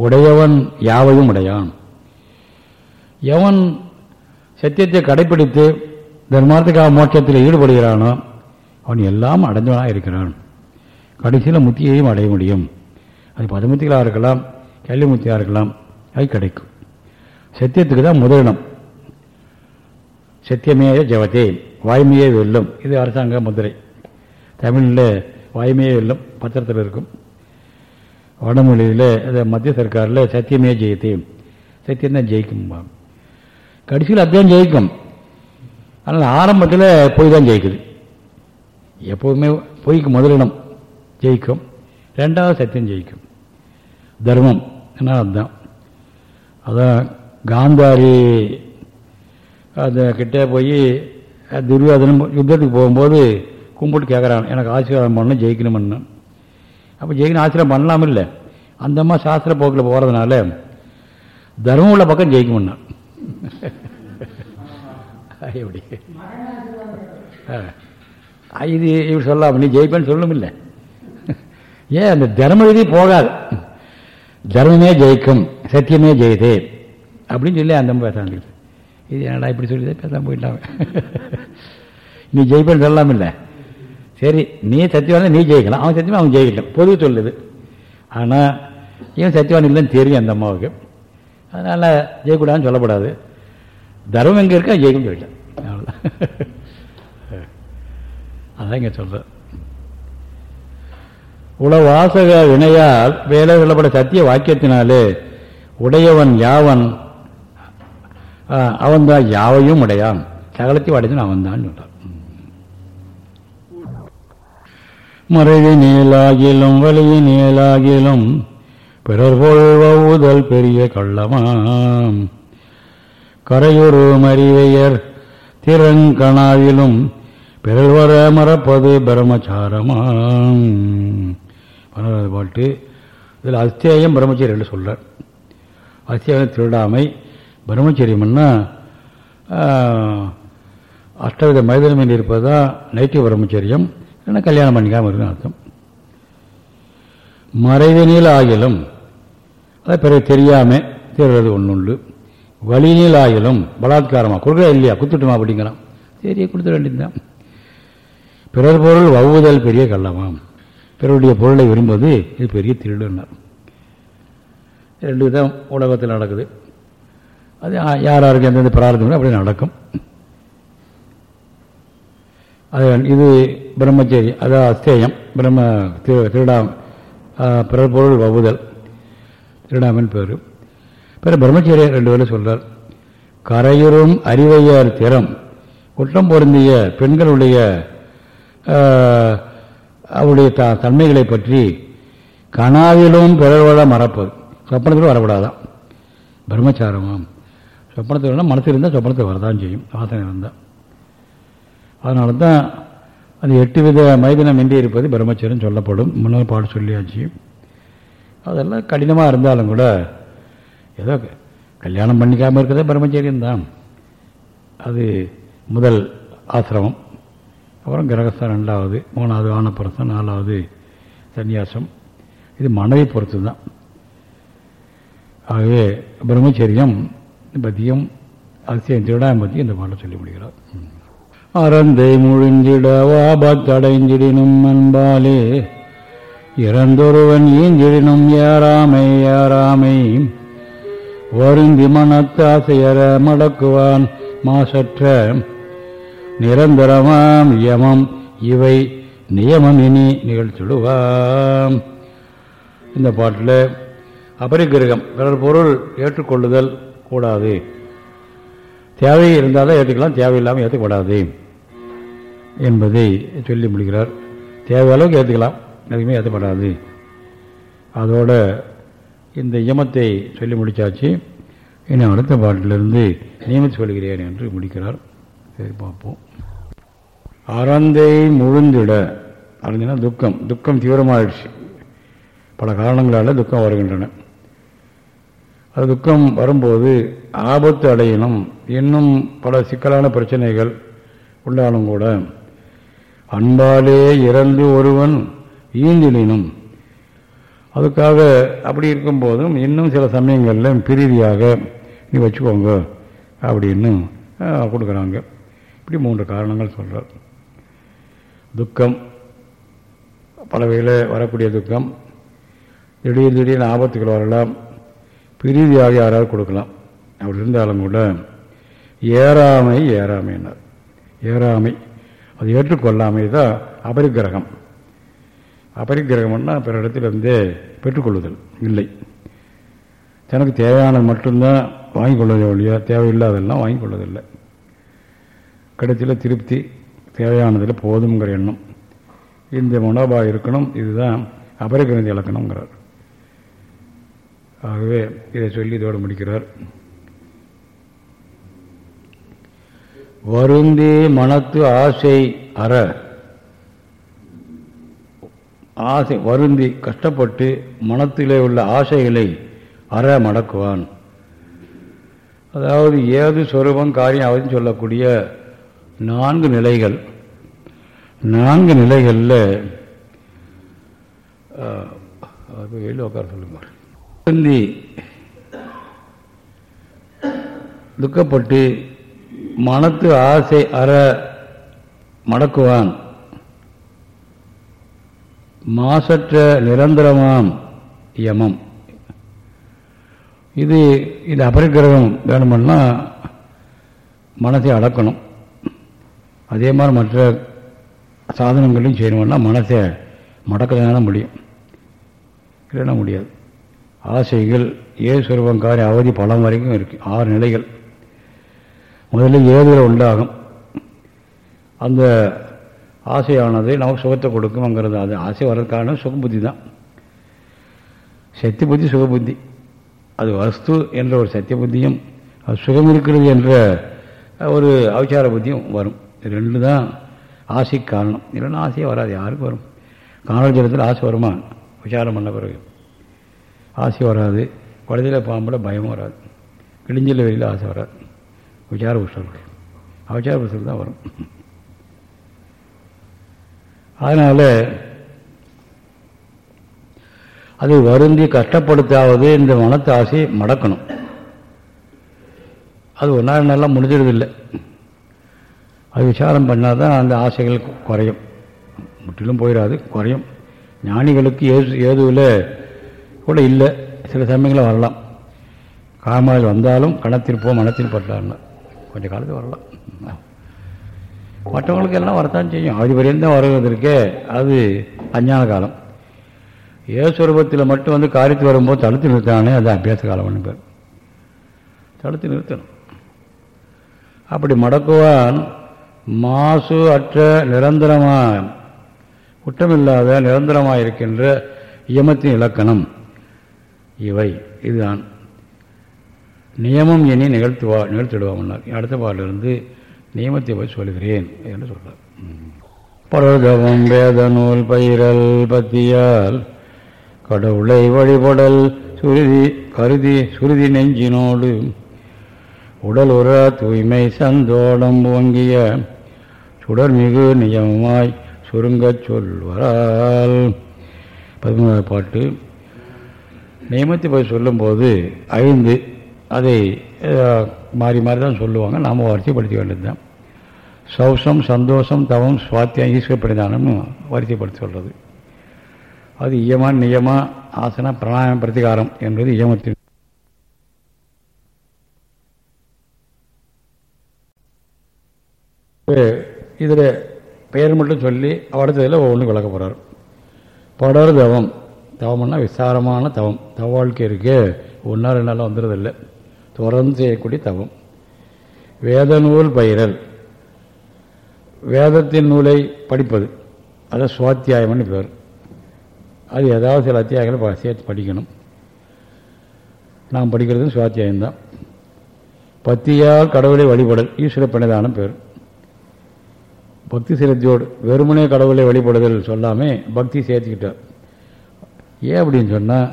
உடையவன் யாவையும் உடையான். எவன் சத்தியத்தை கடைபிடித்து தர்மார்த்திகா மோட்சத்தில் ஈடுபடுகிறானோ அவன் எல்லாம் அடைஞ்சவனாக இருக்கிறான். கடைசியில் முத்தியையும் அடைய முடியும். அது பதமுத்திகளாக இருக்கலாம் கல்விமுத்தியாக இருக்கலாம் அது கிடைக்கும். சத்தியத்துக்கு தான் முதலிடம் சத்தியமேய ஜவத்தே வாய்மையே வெல்லும். இது அரசாங்க முதிரை தமிழில் வாய்மையே வெல்லும் பத்திரத்தில் இருக்கும். வடமொழியில் அது மத்திய சர்க்காரில் சத்தியமே ஜெயத்தே. சத்தியம் தான் ஜெயிக்கும் கடைசியில் அதுதான் ஜெயிக்கும். ஆனால் ஆரம்பத்தில் பொய் தான் ஜெயிக்குது. எப்போதுமே பொய்க்கு முதலிடம் ஜெயிக்கும். ரெண்டாவது சத்தியம் ஜெயிக்கும். தர்மம். என்ன அதுதான். அதான் காந்தாரி அந்த கிட்டே போய் துரியோதனம் யுத்தத்துக்கு போகும்போது கும்பிட்டு கேட்குறான் எனக்கு ஆசீர்வாதம் பண்ணணும் ஜெயிக்கணும்னு. அப்போ ஜெயிக்கணும் ஆசிரியம் பண்ணலாம் இல்லை அந்த மாதிரி சாஸ்திர போக்கில் போகிறதுனால தர்மம் உள்ள பக்கம் ஜெயிக்கும்னா. எப்படி? இது இப்படி சொல்லாம நீ ஜெயிப்பேன்னு சொல்லும் இல்லை ஏன்? அந்த தர்ம விதி போகாது. தர்மமே ஜெயிக்கும். சத்தியமே ஜெயிதே அப்படின்னு சொல்லி அந்த பேசுறாங்க. இது என்னடா இப்படி சொல்லி பேசாமல் போயிட்டாங்க நீ ஜெயிப்பேன்னு சொல்லலாம் இல்லை சரி நீ சத்தியவான நீ ஜெயிக்கலாம். அவன் சத்தியமாக அவன் ஜெயிக்கலாம் பொது சொல்லுது. ஆனால் இவன் சத்தியவான் இல்லைன்னு தெரியும் அந்த அம்மாவுக்கு. அதனால் ஜெயக்கூடாதுன்னு சொல்லப்படாது. தர்மம் எங்கே இருக்கா? ஜெயிக்கும் சொல்லிட்டேன். அவ்வளோதான் அதான் இங்கே சொல்கிறேன் உளவாசக வினையால் வேலை சொல்லப்பட சத்திய வாக்கியத்தினாலே உடையவன் யாவன்? அவன்தான் யாவையும் உடையான். சகலத்தையும் அடைஞ்சன் அவன் தான் சொல்றான். மறைவி நீலாகிலும் வலிய நீலாகிலும் பிறர் பொழுவவுதல் பெரிய கள்ளமாம். கரையொரு மறிவையர் திறங்கணாவிலும் பிறர் வர மறப்பது பிரம்மச்சாரமாம். பன்னெண்டாவது பாட்டு. இதில் அஸ்தேயம் பிரம்மச்சரியம் என்று சொல்றார். அஸ்தேயம் திருடாமை பிரம்மச்சரியம்னா அஷ்டவித மைதனம் இருப்பது தான் நைட்டிவ் பிரம்மச்சரியம். என்ன கல்யாணம் பண்ணிக்காமல் இருக்குன்னு அர்த்தம். மறைவினில் ஆகிலும் அதை பிறகு தெரியாமல் தேடுறது ஒன்று உண்டு. வழியினில் ஆகிலும் பலாத்காரமாக கொடுக்குறா இல்லையா? குத்துட்டுமா அப்படிங்கிறான். சரி கொடுத்துட வேண்டியதுதான். பிறர் பொருள் வவுதல் பெரிய கள்ளமாம். பிறருடைய பொருளை விரும்புவது இது பெரிய திருடுனார் ரெண்டு விதம் உலகத்தில் நடக்குது. அது யார் யாருக்கு எந்தெந்த பிரார்த்தம் அப்படி நடக்கும். அது இது பிரம்மச்சரி அதாவது அஸ்தேயம் பிரம்ம திருடா பிறர் பொருள் வவுதல். திருடாமன் பேர். பிற பிரம்மச்சரியம் ரெண்டு பேரும் சொல்கிறார் கரையுறும் அறிவையார் திறம் குற்றம் பொருந்திய பெண்களுடைய அவருடைய த தன்மைகளை பற்றி கனாவிலும் பிறர்வழ மறப்பது சொப்பனத்தில் வரக்கூடாதான். பிரம்மச்சாரமாம். சொப்பனத்தில் மனசு இருந்தால் சொப்பனத்தில் வரதான் செய்யும். வாசனை இருந்தால் அதனால தான் அது எட்டு வித மைதனம் இன்றி இருப்பது பிரம்மச்சரியம் சொல்லப்படும். முன்னால் பாடு சொல்லியாச்சு. அதெல்லாம் கடினமாக இருந்தாலும் கூட ஏதோ கல்யாணம் பண்ணிக்காமல் இருக்கிறதே பிரம்மச்சரியம் தான் அது முதல் ஆசிரமம். அப்புறம் கிரகஸ்தான் ரெண்டாவது மூணாவது ஆனப்பரசம் நாலாவது சன்னியாசம் இது மனதை பொறுத்து தான் ஆகவே பிரம்மச்சரியம் பற்றியும் அதிசயம் திருடாயம் பற்றியும் இந்த பாட்டை சொல்லி முடிகிறார் அறந்தை முழிந்திட வாபத்தடைந்திடினும் அன்பாலே. இறந்தொருவன் ஈஞ்சிடினும் ஏறாமை ஏறாமை. வருந்தி மனத்தாசையற மடக்குவான் மாசற்ற. நிரந்தரமாம் யமம் இவை நியமம் இனி நிகழ்த்திடுவாம் இந்த பாட்டில் அபரிகிரகம் பிறர் பொருள் ஏற்றுக்கொள்ளுதல் கூடாது. தேவை இருந்தால் தான் ஏற்றுக்கலாம் தேவையில்லாமல் ஏற்றுக்கூடாது என்பதை சொல்லி முடிகிறார் தேவை அளவுக்கு ஏற்றுக்கலாம் எதுவுமே ஏற்றப்படாது அதோட இந்த யமத்தை சொல்லி முடித்தாச்சு இனி அடுத்த பாட்டிலிருந்து நியமித்து சொல்கிறேன் என்று முடிக்கிறார். சரி பார்ப்போம். அறந்தை முழுந்திட அறந்தினா துக்கம் துக்கம் தீவிரமாகிடுச்சு பல காரணங்களால் துக்கம் வருகின்றன. அது துக்கம் வரும்போது ஆபத்து அடையணும். இன்னும் பல சிக்கலான பிரச்சனைகள் உள்ளாலும் கூட அன்பாலே இறந்து ஒருவன் ஈந்திலினும். அதுக்காக அப்படி இருக்கும்போதும் இன்னும் சில சமயங்களில் பிரீதியாக நீ வச்சுக்கோங்க அப்படின்னு கொடுக்குறாங்க. இப்படி மூன்று காரணங்கள் சொல்கிறார் துக்கம் பல வகையில் வரக்கூடிய துக்கம் திடீர் திடீர்னு ஆபத்துகள் வரலாம் பிரீதியாக யாராவது கொடுக்கலாம். அப்படி இருந்தாலும் கூட ஏறாமை ஏறாமைன்னார். ஏறாமை. அது ஏற்றுக்கொள்ளாமை தான் அபரிக்கிரகம். அபரிக்கிரகம்னா பிற இடத்திலிருந்தே பெற்றுக்கொள்ளுதல். இல்லை. தனக்கு தேவையானது மட்டும்தான் வாங்கி கொள்வதே ஒழிய தேவையில்லாதெல்லாம் வாங்கி கொள்வதில்லை கடைசியில் திருப்தி தேவையானதில் போதுங்கிற எண்ணம். இந்த மனோபா இருக்கணும் இதுதான் அபரிக்கிரந்தி இலக்கணங்கிறார் ஆகவே இதை சொல்லி இதோடு முடிக்கிறார். வருந்தி மனத்து ஆசை அற. ஆசை வருந்தி கஷ்டப்பட்டு மனத்திலே உள்ள ஆசைகளை அற மடக்குவான். அதாவது ஏது சொரூபம் காரியம் அவதின்னு சொல்லக்கூடிய நான்கு நிலைகள். நான்கு நிலைகளில் வெளியில் உட்கார சொல்லுங்க வருந்தி துக்கப்பட்டு மனத்து ஆசை அற மடக்குவான். மாசற்ற நிரந்தரமாம் யமம். இது இந்த அபரிக்கிரகம் வேணுமென்னா மனசை அடக்கணும். அதே மாதிரி மற்ற சாதனங்களையும் செய்யணும்னா மனசை மடக்கதான முடியும். இல்லைன்னா முடியாது. ஆசைகள் ஏ சுரூபங்காரி அவதி பலம் வரைக்கும் இருக்கு. ஆறு நிலைகள். முதல்ல ஏதுகள் உண்டாகும். அந்த ஆசையானது நமக்கு சுகத்தை கொடுக்கும்ங்கிறது. அது ஆசை வர்றதுக்கான சுகபுத்தி தான். சத்திய புத்தி சுகபுத்தி. அது வஸ்து என்ற ஒரு சத்திய புத்தியும் அது சுகம் இருக்கிறது என்ற ஒரு அவச்சார புத்தியும் வரும். இது ரெண்டு தான் ஆசைக்கு காரணம். இல்லைன்னா ஆசையே வராது யாருக்கு வரும்? காணல் ஜலத்தில் ஆசை வருமா? விசாரம் பண்ண பிறகு. ஆசை வராது. குழந்தையில பாம்பில் பயம் வராது. கிழிஞ்சில் வெளியில் ஆசை வராது. விசார புஷ்டர்கள் அவசார புஷ்டர்கள் தான் வரும். அதனால் அது வருந்தி கஷ்டப்படுத்தாவது இந்த மனத்து ஆசையை மடக்கணும். அது ஒரு நாள் நல்லா முடிஞ்சிடுதில்லை அது விசாரம் பண்ணால் தான் அந்த ஆசைகள் குறையும். முற்றிலும் போயிடாது குறையும். ஞானிகளுக்கு ஏது ஏதுவில் கூட இல்லை. சில சமயங்களில் வரலாம். காமாயில் வந்தாலும் கணத்திற்போம் மனத்தில் பட்டார்னா கொஞ்சம் காலத்துக்கு வரலாம். மற்றவங்களுக்கு எல்லாம் வரத்தான் செய்யும். அது வரையும் தான் வருவதற்கே அது அஞ்ஞான காலம். ஏசுரூபத்தில் மட்டும் வந்து காரித்து வரும்போது தடுத்து நிறுத்தானே அது அபியாச காலம் பேர். தடுத்து நிறுத்தணும். அப்படி மடக்குவான் மாசு அற்ற நிரந்தரமாக குற்றமில்லாத நிரந்தரமாக இருக்கின்ற இயமத்தின் இலக்கணம் இவை. இதுதான். நியமம் இனி நிகழ்த்துவா நிகழ்த்திடுவாமன்னார் அடுத்த பாட்டிலிருந்து நியமத்தை போய் சொல்கிறேன் என்று சொல்றார். பரோதவம் வேத நூல் பயிரல் பத்தியால் கடவுளை வழிபடல் சுருதி கருதி சுருதி நெஞ்சினோடு உடல் உற தூய்மை சந்தோடம் ஓங்கிய சுடர்மிகு நியமமாய் சுருங்கச் சொல்வரால். பதிமூணாவது பாட்டு. நியமத்தை போய் சொல்லும்போது ஐந்து அதை மாறி மாறி தான் சொல்லுவாங்க. நாம் வரிசைப்படுத்த வேண்டியது தான் சௌசம் சந்தோஷம் தவம் சுவாத்தியம் ஈஸ்வர பிரதானம்னு வரிசைப்படுத்தி சொல்கிறது அது இயமா நியமா ஆசன பிராணாயம் பிரதிகாரம் என்பது இயமத்தின் இதில் பெயர் மட்டும் சொல்லி அடுத்ததில் ஒவ்வொன்று விளக்க போகிறார் படர் தவம். தவம்னா விசாரமான தவம். தவ வாழ்க்கை இருக்கு. ஒன்றா ரெண்டு நாளாக வந்துடுறதில்லை தொடர்ந்து செய்யக்கூடிய தவம். வேத நூல் பயிரல். வேதத்தின் நூலை படிப்பது. அதை சுவாத்தியாயம்னு பேர். அது ஏதாவது சில அத்தியாயங்களை சேர்த்து படிக்கணும். நாம் படிக்கிறது சுவாத்தியாயம்தான். பத்தியால் கடவுளை வழிபடல். ஈஸ்வர பிணைதானம் பேர். பக்தி சிரத்தியோடு வெறுமனே கடவுளை வழிபடுதல் சொல்லாமல் பக்தி சேர்த்துக்கிட்டார். ஏன் அப்படின்னு சொன்னால்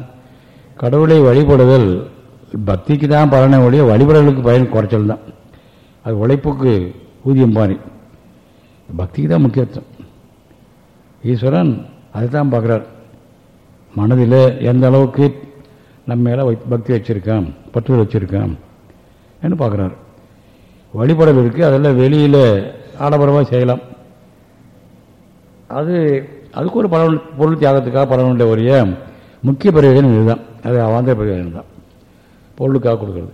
கடவுளை வழிபடுதல் பக்திக்கு தான் பலனை ஒழிய வழிபடலுக்கு பயன் குறைச்சல் தான். அது உழைப்புக்கு ஊதியம் பாணி பக்திக்கு தான் முக்கியத்துவம். ஈஸ்வரன் அதை தான் பார்க்குறார். மனதில் எந்த அளவுக்கு நம்ம மேலே பக்தி வச்சுருக்கான் பற்றுதல் வச்சுருக்கான் என்று பார்க்குறாரு. வழிபடல் இருக்குது அதெல்லாம் வெளியில் ஆடம்பரமாக செய்யலாம். அது அதுக்கு ஒரு பலன் பொருள் தியாகத்துக்காக பலனுடைய உரிய முக்கிய பிரயோஜனம் இதுதான். அது அவாந்திர பிரயோஜனம் தான். பொருளுக்காக கொடுக்கறது.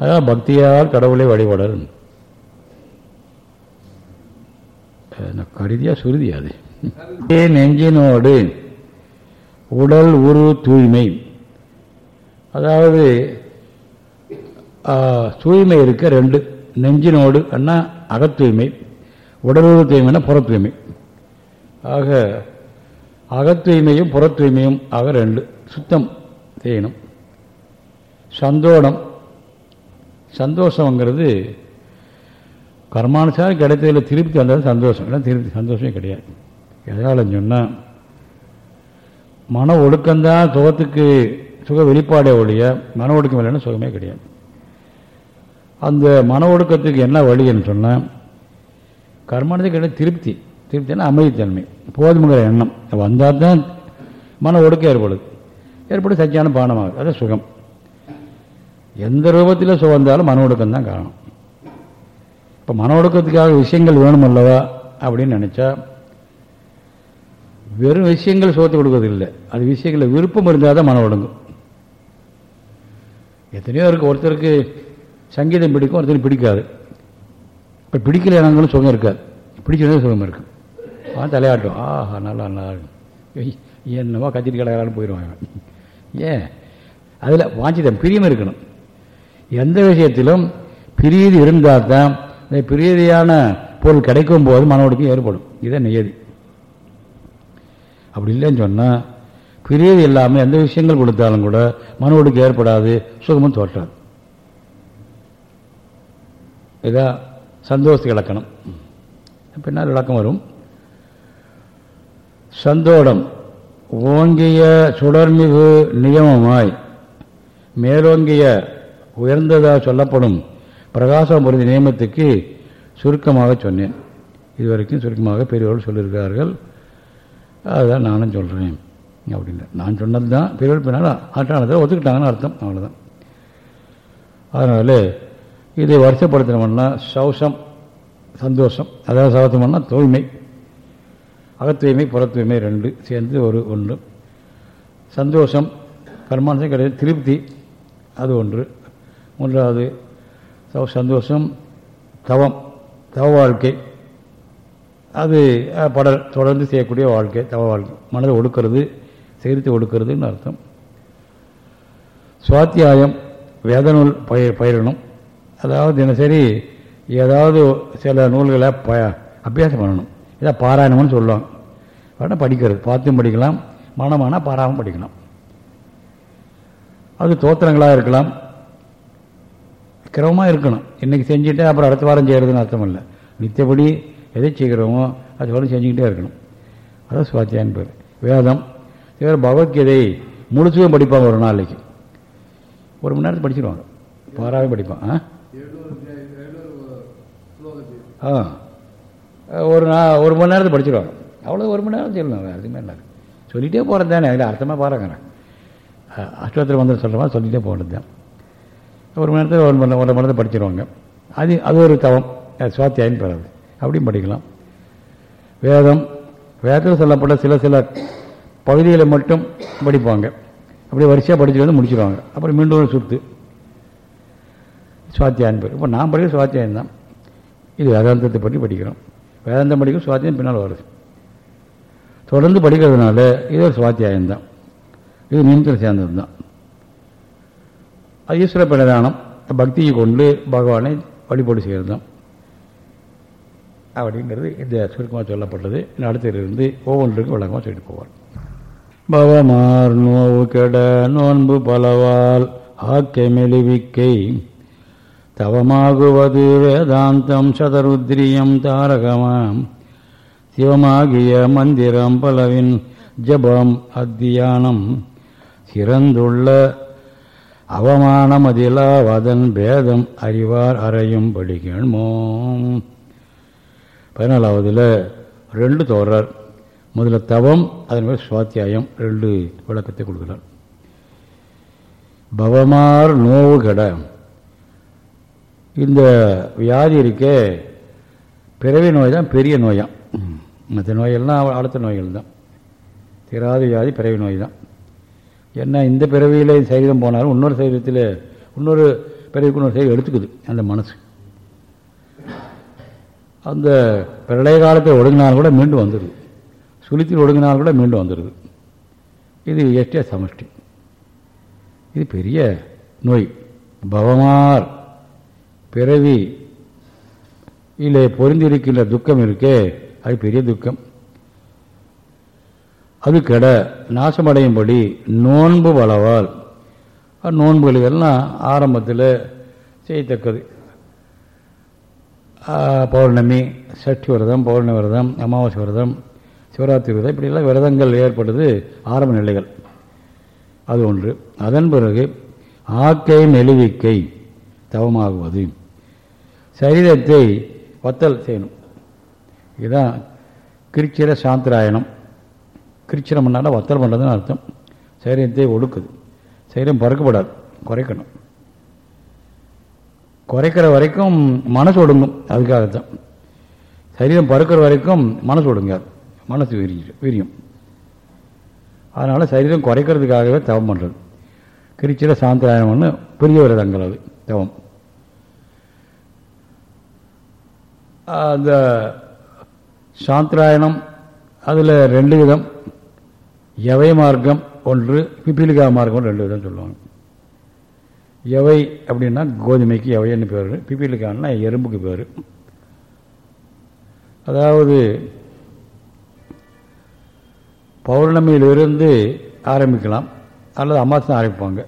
அதான் பக்தியால் கடவுளை வழிபடல் கருதியா சுருதியா அது? நெஞ்சினோடு உடல் உரு தூய்மை. அதாவது தூய்மை இருக்க ரெண்டு. நெஞ்சினோடு அண்ணா அகத்தூய்மை. உடலுறு தூய்மைனா புற தூய்மை ஆக அகத்தூய்மையும் புற தூய்மையும் ஆக ரெண்டு. சுத்தம் செய்யணும். சந்தோடம். சந்தோஷங்கிறது கர்மானுசாரம் கிடைத்ததில் திருப்தி வந்தாலும் சந்தோஷம். இல்லை திருப்தி சந்தோஷமே கிடையாது. எதனால் சொன்னால் மன ஒழுக்கம்தான் சுகத்துக்கு சுக வெளிப்பாடே ஒழிய மன ஒழுக்கம் இல்லைன்னா சுகமே கிடையாது. அந்த மன ஒடுக்கத்துக்கு என்ன வழின்னு சொன்னால் கர்மானத்துக்கு கிடையாது திருப்தி. திருப்தினா அமைதித்தன்மை. போதுமுங்கிற எண்ணம். வந்தால் தான் மன ஒடுக்கம் ஏற்படுது. ஏற்பட்டு சச்சியான பானமாகுது. அது சுகம். எந்த ரூபத்தில் சுகந்தாலும் மன ஒடுக்கம் தான் காரணம். இப்போ மன ஒடுக்கத்துக்காக விஷயங்கள் வேணும் அல்லவா அப்படின்னு நினச்சா வெறும் விஷயங்கள் சுகத்தை கொடுக்கறதில்லை. அது விஷயங்களில் விருப்பம் இருந்தால் தான் மன ஒடுங்கும் எத்தனையோ இருக்கு ஒருத்தருக்கு சங்கீதம் பிடிக்கும் ஒருத்தருக்கு பிடிக்காது. இப்போ பிடிக்கல இனங்களும் சுகம் இருக்காது. பிடிச்சதே சுகம் இருக்கும் அவன் தலையாட்டும் ஆஹா நல்லா நல்லா என்னவோ கத்திட்டு போயிடுவாங்க ஏன்? அதில் வாஞ்சிதம் பிரியம் இருக்கணும். எந்த விஷயத்திலும் பிரீதி இருந்தால் தான் இந்த பிரீதியான பொருள் கிடைக்கும் போது மன ஒடுக்கம் ஏற்படும். இதான் நியதி. அப்படி இல்லைன்னு சொன்னால் பிரீதி இல்லாமல் எந்த விஷயங்கள் கொடுத்தாலும் கூட மன ஒடுக்கம் ஏற்படாது சுகமும் தோற்றாது. இதான் சந்தோஷ இலக்கணம் பின்னால் விளக்கம் வரும். சந்தோடம் ஓங்கிய சுடர்மிகு நியமமாய் மேலோங்கிய உயர்ந்ததாக சொல்லப்படும் பிரகாசம் பொருந்த நியமத்துக்கு சுருக்கமாக சொன்னேன். இதுவரைக்கும் சுருக்கமாக பெரியவர்கள் சொல்லியிருக்கிறார்கள். அதுதான் நானும் சொல்கிறேன் அப்படின்னு. நான் சொன்னது தான் பெரியவர்கள் பின்னால் ஆற்றானதை ஒத்துக்கிட்டாங்கன்னு அர்த்தம். அவ்வளோதான் அதனால் இதை வருஷப்படுத்தினோம்னா சௌசம் சந்தோஷம். அதாவது சௌசம்னா தூய்மை. அகத்தூய்மை புறத்தூய்மை ரெண்டு சேர்ந்து ஒரு ஒன்று. சந்தோஷம் கர்மானசம் கிடையாது. திருப்தி அது ஒன்று. மூன்றாவது சந்தோஷம் தவம் தவ வாழ்க்கை. அது படர் தொடர்ந்து செய்யக்கூடிய வாழ்க்கை தவ வாழ்க்கை. மனதை ஒடுக்கிறது சேர்த்து ஒடுக்கிறதுன்னு அர்த்தம். சுவாத்தியாயம் வேதநூல் பயிர் பயிரணும். அதாவது தினசரி ஏதாவது சில நூல்களை ப அபியாசம் பண்ணணும். இதை பாராயணம்னு சொல்லுவாங்க. வேணால் படிக்கிறது. பார்த்தும் படிக்கலாம். மனமானால் பாராமல் படிக்கலாம். அது தோத்திரங்களாக இருக்கலாம். கிரமமாக இருக்கணும். இன்றைக்கி செஞ்சுட்டு அப்புறம் அடுத்த வாரம் செய்கிறதுன்னு அர்த்தம் இல்லை. நித்தியப்படி எதை செய்கிறோமோ அது வரும் செஞ்சுக்கிட்டே இருக்கணும். அதான் சுவாத்தியான்னு பேர். வேதம். இவர் பகவத்கீதை முழுசுக்கும் படிப்பாங்க ஒரு நாளைக்கு. ஒரு மணி நேரத்தில் படிச்சிருவாங்க. பாராவே படிப்பான். ஆ? ஒரு நான் ஒரு மணி நேரத்தில் படிச்சிருவாங்க. அவ்வளோ ஒரு மணி நேரம் சொல்லணும் வேறு எதுவுமே இல்லை. சொல்லிகிட்டே போகிறது தானே அதில் அர்த்தமாக பாருங்கிறேன். அஷ்டத்தில் வந்து சொல்கிற மாதிரி சொல்லிகிட்டே போகிறது தான் ஒரு மணி நேரத்தில் ஒரு மணி ஒரு மணி நேரத்தில் படிச்சிருவாங்க. அது அது ஒரு தவம். சுவாத்தியாயம் பெறாது. அப்படியும் படிக்கலாம். வேதம் வேதத்தில் சொல்லப்பட்ட சில சில பகுதிகளை மட்டும் படிப்பாங்க. அப்படி வரிசையாக படிச்சுட்டு வந்து முடிச்சிடுவாங்க அப்புறம் மீண்டும் ஒரு சுத்து. சுவாத்தியாயின் பேர் இப்போ நான் படிக்கிற சுவாத்தியாயம் தான். இது வேதாந்தத்தை பற்றி படிக்கிறோம். வேதாந்தம் படிக்கும் சுவாத்தியம் பின்னால் வருது தொடர்ந்து படிக்கிறதுனால இது ஒரு சுவாத்தியாயம் தான். இது நியமத்தில் சேர்ந்தது தான் அது ஈஸ்வர பிரதானம் பக்தியை கொண்டு பகவானை வழிபாடு செய்கிறது தான் அப்படிங்கிறது இந்த சுருக்கமாக சொல்லப்பட்டது. அடுத்திலிருந்து ஒவ்வொன்றுக்கும் விளக்கமாக சொல்லிட்டு போவார். பவமார் நோவு கெட நோன்பு பலவால் ஆக்கை மெழுவிக்கை தவமாகுவது வேதாந்தம் சதருத்ரியம் தாரகமாம். சிவமாகிய மந்திரம் பலவின் ஜபம் அத்தியானம். சிறந்துள்ள அவமானம் அதிலாவதன் பேதம் அறிவார் அறையும் படிக்கணுமோம் பதினாலாவதில் ரெண்டு தோறார் முதல்ல தவம் அதன் மேல் சுவாத்தியாயம் ரெண்டு விளக்கத்தை கொடுக்கிறார். பவமார் நோவு கடை. இந்த வியாதி இருக்கே பிறவி நோய் தான் பெரிய நோயாம் மற்ற நோயெல்லாம் அடுத்த நோய்கள் தான். திராத வியாதி பிறவி நோய் தான். என்ன இந்த பிறவியில் சரீரம் போனாலும் இன்னொரு சரீரத்தில் இன்னொரு பிறவிக்கு இன்னொரு சரீரம் எடுத்துக்குது அந்த மனசு. அந்த பிரளய காலத்தில் ஒடுங்கினாலும் கூட மீண்டும் வந்துடுது சுழித்தில் ஒடுங்கினாலும் கூட மீண்டும் வந்துடுது இது எஷ்டிய சமஷ்டி. இது பெரிய நோய். பவமார் பிறவி இல்லை பொருந்திருக்கின்ற துக்கம் இருக்கே அது பெரிய துக்கம். அது கெட. நாசமடையும்படி நோன்பு வளவால். நோன்புகள் இதெல்லாம் ஆரம்பத்தில் செய்யத்தக்கது. பௌர்ணமி சஷ்டி விரதம் பௌர்ணமி விரதம் அமாவாசை விரதம் சிவராத்திரி விரதம் இப்படியெல்லாம் விரதங்கள் ஏற்படுது ஆரம்ப நிலைகள். அது ஒன்று. அதன் பிறகு ஆக்கை மெழுவிக்கை தவமாகுவது. சரீரத்தை வத்தல் செய்யணும். இதுதான் கிருச்சிர சாந்திராயணம். கிருச்சிரம்னால வத்தல் பண்ணுறதுன்னு அர்த்தம். சரீரத்தை ஒடுக்குது. சரீரம் பறக்கப்படாது. குறைக்கணும். குறைக்கிற வரைக்கும் மனசு ஒடுங்கும். அதுக்காகத்தான். சரீரம் பறக்கிற வரைக்கும் மனசு ஒடுங்காது. மனசு விரியும் விரியும். அதனால் சரீரம் குறைக்கிறதுக்காகவே தவம் பண்ணுறது கிருச்சியில் சாந்திராயணம்னு பெரிய விரதங்கள் அது. தவம். அந்த சாந்திராயணம் அதில் ரெண்டு விதம். எவை மார்க்கம் ஒன்று பிப்பிலிகா மார்க்கம் ரெண்டு விதம் சொல்லுவாங்க. எவை அப்படின்னா கோதுமைக்கு எவைன்னு பேர் பிப்பிலிக்கான்னா எறும்புக்கு பேர். அதாவது பௌர்ணமியிலிருந்து ஆரம்பிக்கலாம் அல்லது அமாவாசை ஆரம்பிப்பாங்க.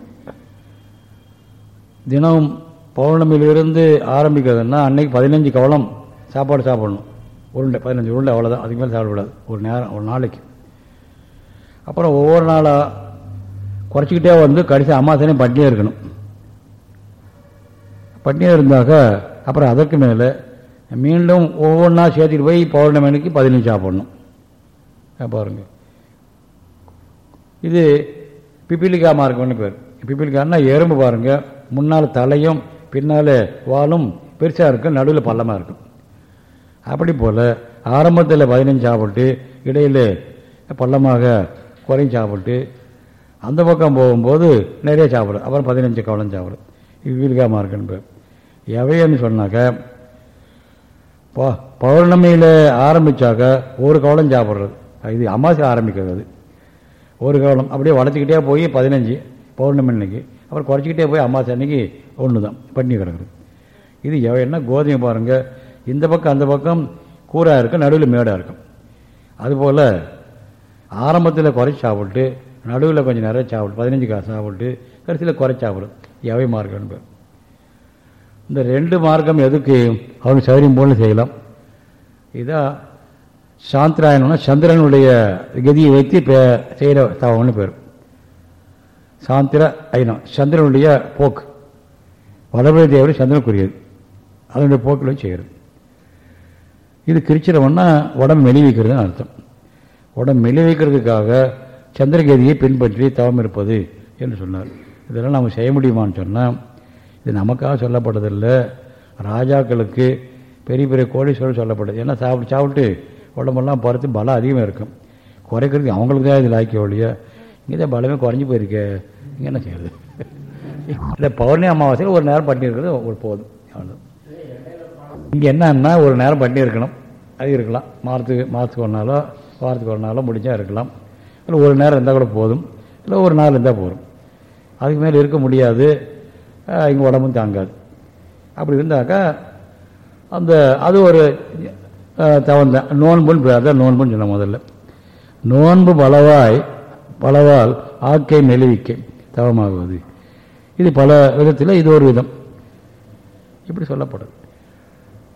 தினம் பௌர்ணமியிலிருந்து ஆரம்பிக்கிறதுன்னா அன்னைக்கு பதினஞ்சு கவலம் சாப்பாடு சாப்பிடணும். உருண்டை பதினஞ்சு உருண்டை அவ்வளோதான் அதுக்கு மேலே சாப்பிடக்கூடாது ஒரு நேரம் ஒரு நாளைக்கு. அப்புறம் ஒவ்வொரு நாளாக குறைச்சிக்கிட்டே வந்து கடைசி அமாவாசனையும் பட்னியாக இருக்கணும். பட்னியாக இருந்தாக்க அப்புறம் அதற்கு மேலே மீண்டும் ஒவ்வொன்றா சேர்த்துட்டு போய் பௌர்ணமி அன்னைக்கு பதினஞ்சு சாப்பிடணும். பாருங்க. இது பிப்பிலிக்கா மார்க்கம்னு பேர். பிப்பிலிக்கான்னா எறும்பு பாருங்கள் முன்னால் தலையும் பின்னால் வாலும் பெருசாக இருக்கும் நடுவில் பள்ளமாக இருக்கும். அப்படி போல் ஆரம்பத்தில் பதினஞ்சு சாப்பிட்டு இடையில் பள்ளமாக குறையும் சாப்பிட்டு அந்த பக்கம் போகும்போது நிறைய சாப்பிடும் அப்புறம் பதினஞ்சு கவலம் சாப்பிடும் இது வீல்கா பேர். எவையன்னு சொன்னாக்கா ப பௌர்ணமியில் ஆரம்பித்தாக்க ஒரு கவலம் சாப்பிட்றது. இது அமாவாசை ஆரம்பிக்கிறது ஒரு கவலம் அப்படியே வளர்த்துக்கிட்டே போய் பதினஞ்சு பௌர்ணமி அன்னைக்கு. அப்புறம் குறைச்சிக்கிட்டே போய் அமாவாசை அன்னைக்கு ஒன்று தான் பண்ணி கிடக்குது. இது எவைன்னா கோதுமை பாருங்கள் இந்த பக்கம் அந்த பக்கம் கூறாக இருக்கும் நடுவில் மேடாக இருக்கும். அதுபோல் ஆரம்பத்தில் குறைச்சி சாப்பிட்டு நடுவில் கொஞ்சம் நிறைய சாப்பிட்டு பதினஞ்சு காசு சாப்பிட்டு கடைசியில் குறை சாப்பிடும் எவை மார்க்கம்னு இந்த ரெண்டு மார்க்கம் எதுக்கு? அவங்க சௌரியம் போல செய்யலாம். இதான் சாந்திராயணம்னா சந்திரனுடைய கதியை வைத்து செய்கிற தவம்னு பேர். சாந்திர ஐனம் சந்திரனுடைய போக்கு. வடபுரி தேவர் சந்திரனுக்குரியது. அதனுடைய போக்கில் செய்கிறது இது கிரிச்சிரவன்னா உடம்பு மெலிவிக்கிறதுன்னு அர்த்தம். உடம்பு மெலி வைக்கிறதுக்காக சந்திரகதியை பின்பற்றி தவம் இருப்பது என்று சொன்னார். இதெல்லாம் நம்ம செய்ய முடியுமான்னு சொன்னால் இது நமக்காக சொல்லப்பட்டதில்லை. ராஜாக்களுக்கு பெரிய பெரிய கோடீஸ்வரர் சொல்லப்படுது ஏன்னா சாப்பிட்டு சாப்பிட்டு உடம்பெல்லாம் பருத்து பலம் அதிகமாக இருக்கும். குறைக்கிறதுக்கு அவங்களுக்கு தான் இதில் ஆக்கிய ஒழிய இங்கே தான் பலமே குறைஞ்சி போயிருக்கே. இங்கே என்ன செய்யறது? இல்லை பௌர்ணமி அமாவாசையில் ஒரு நேரம் பண்ணியிருக்கிறது ஒரு போதும். அவ்வளோ இங்கே என்னன்னா ஒரு நேரம் பண்ணியிருக்கணும். அது இருக்கலாம். மாதத்துக்கு மாதத்துக்கு ஒன்றாலோ வாரத்துக்கு ஒரு நாளாக முடிஞ்சால் இருக்கலாம். இல்லை ஒரு நேரம் இருந்தால் கூட போதும். இல்லை ஒரு நாள் இருந்தால் போதும். அதுக்கு மேலே இருக்க முடியாது. இங்கே உடம்பும் தாங்காது. அப்படி இருந்தாக்கா அந்த அது ஒரு தவந்த நோன்புன்னு அதான் நோன்புன்னு சொன்ன முதல்ல. நோன்பு பலவாய் பலவால் ஆக்கை மெலிவிக்கை தவமாகுவது. இது பல விதத்தில் இது ஒரு விதம். இப்படி சொல்லப்படுது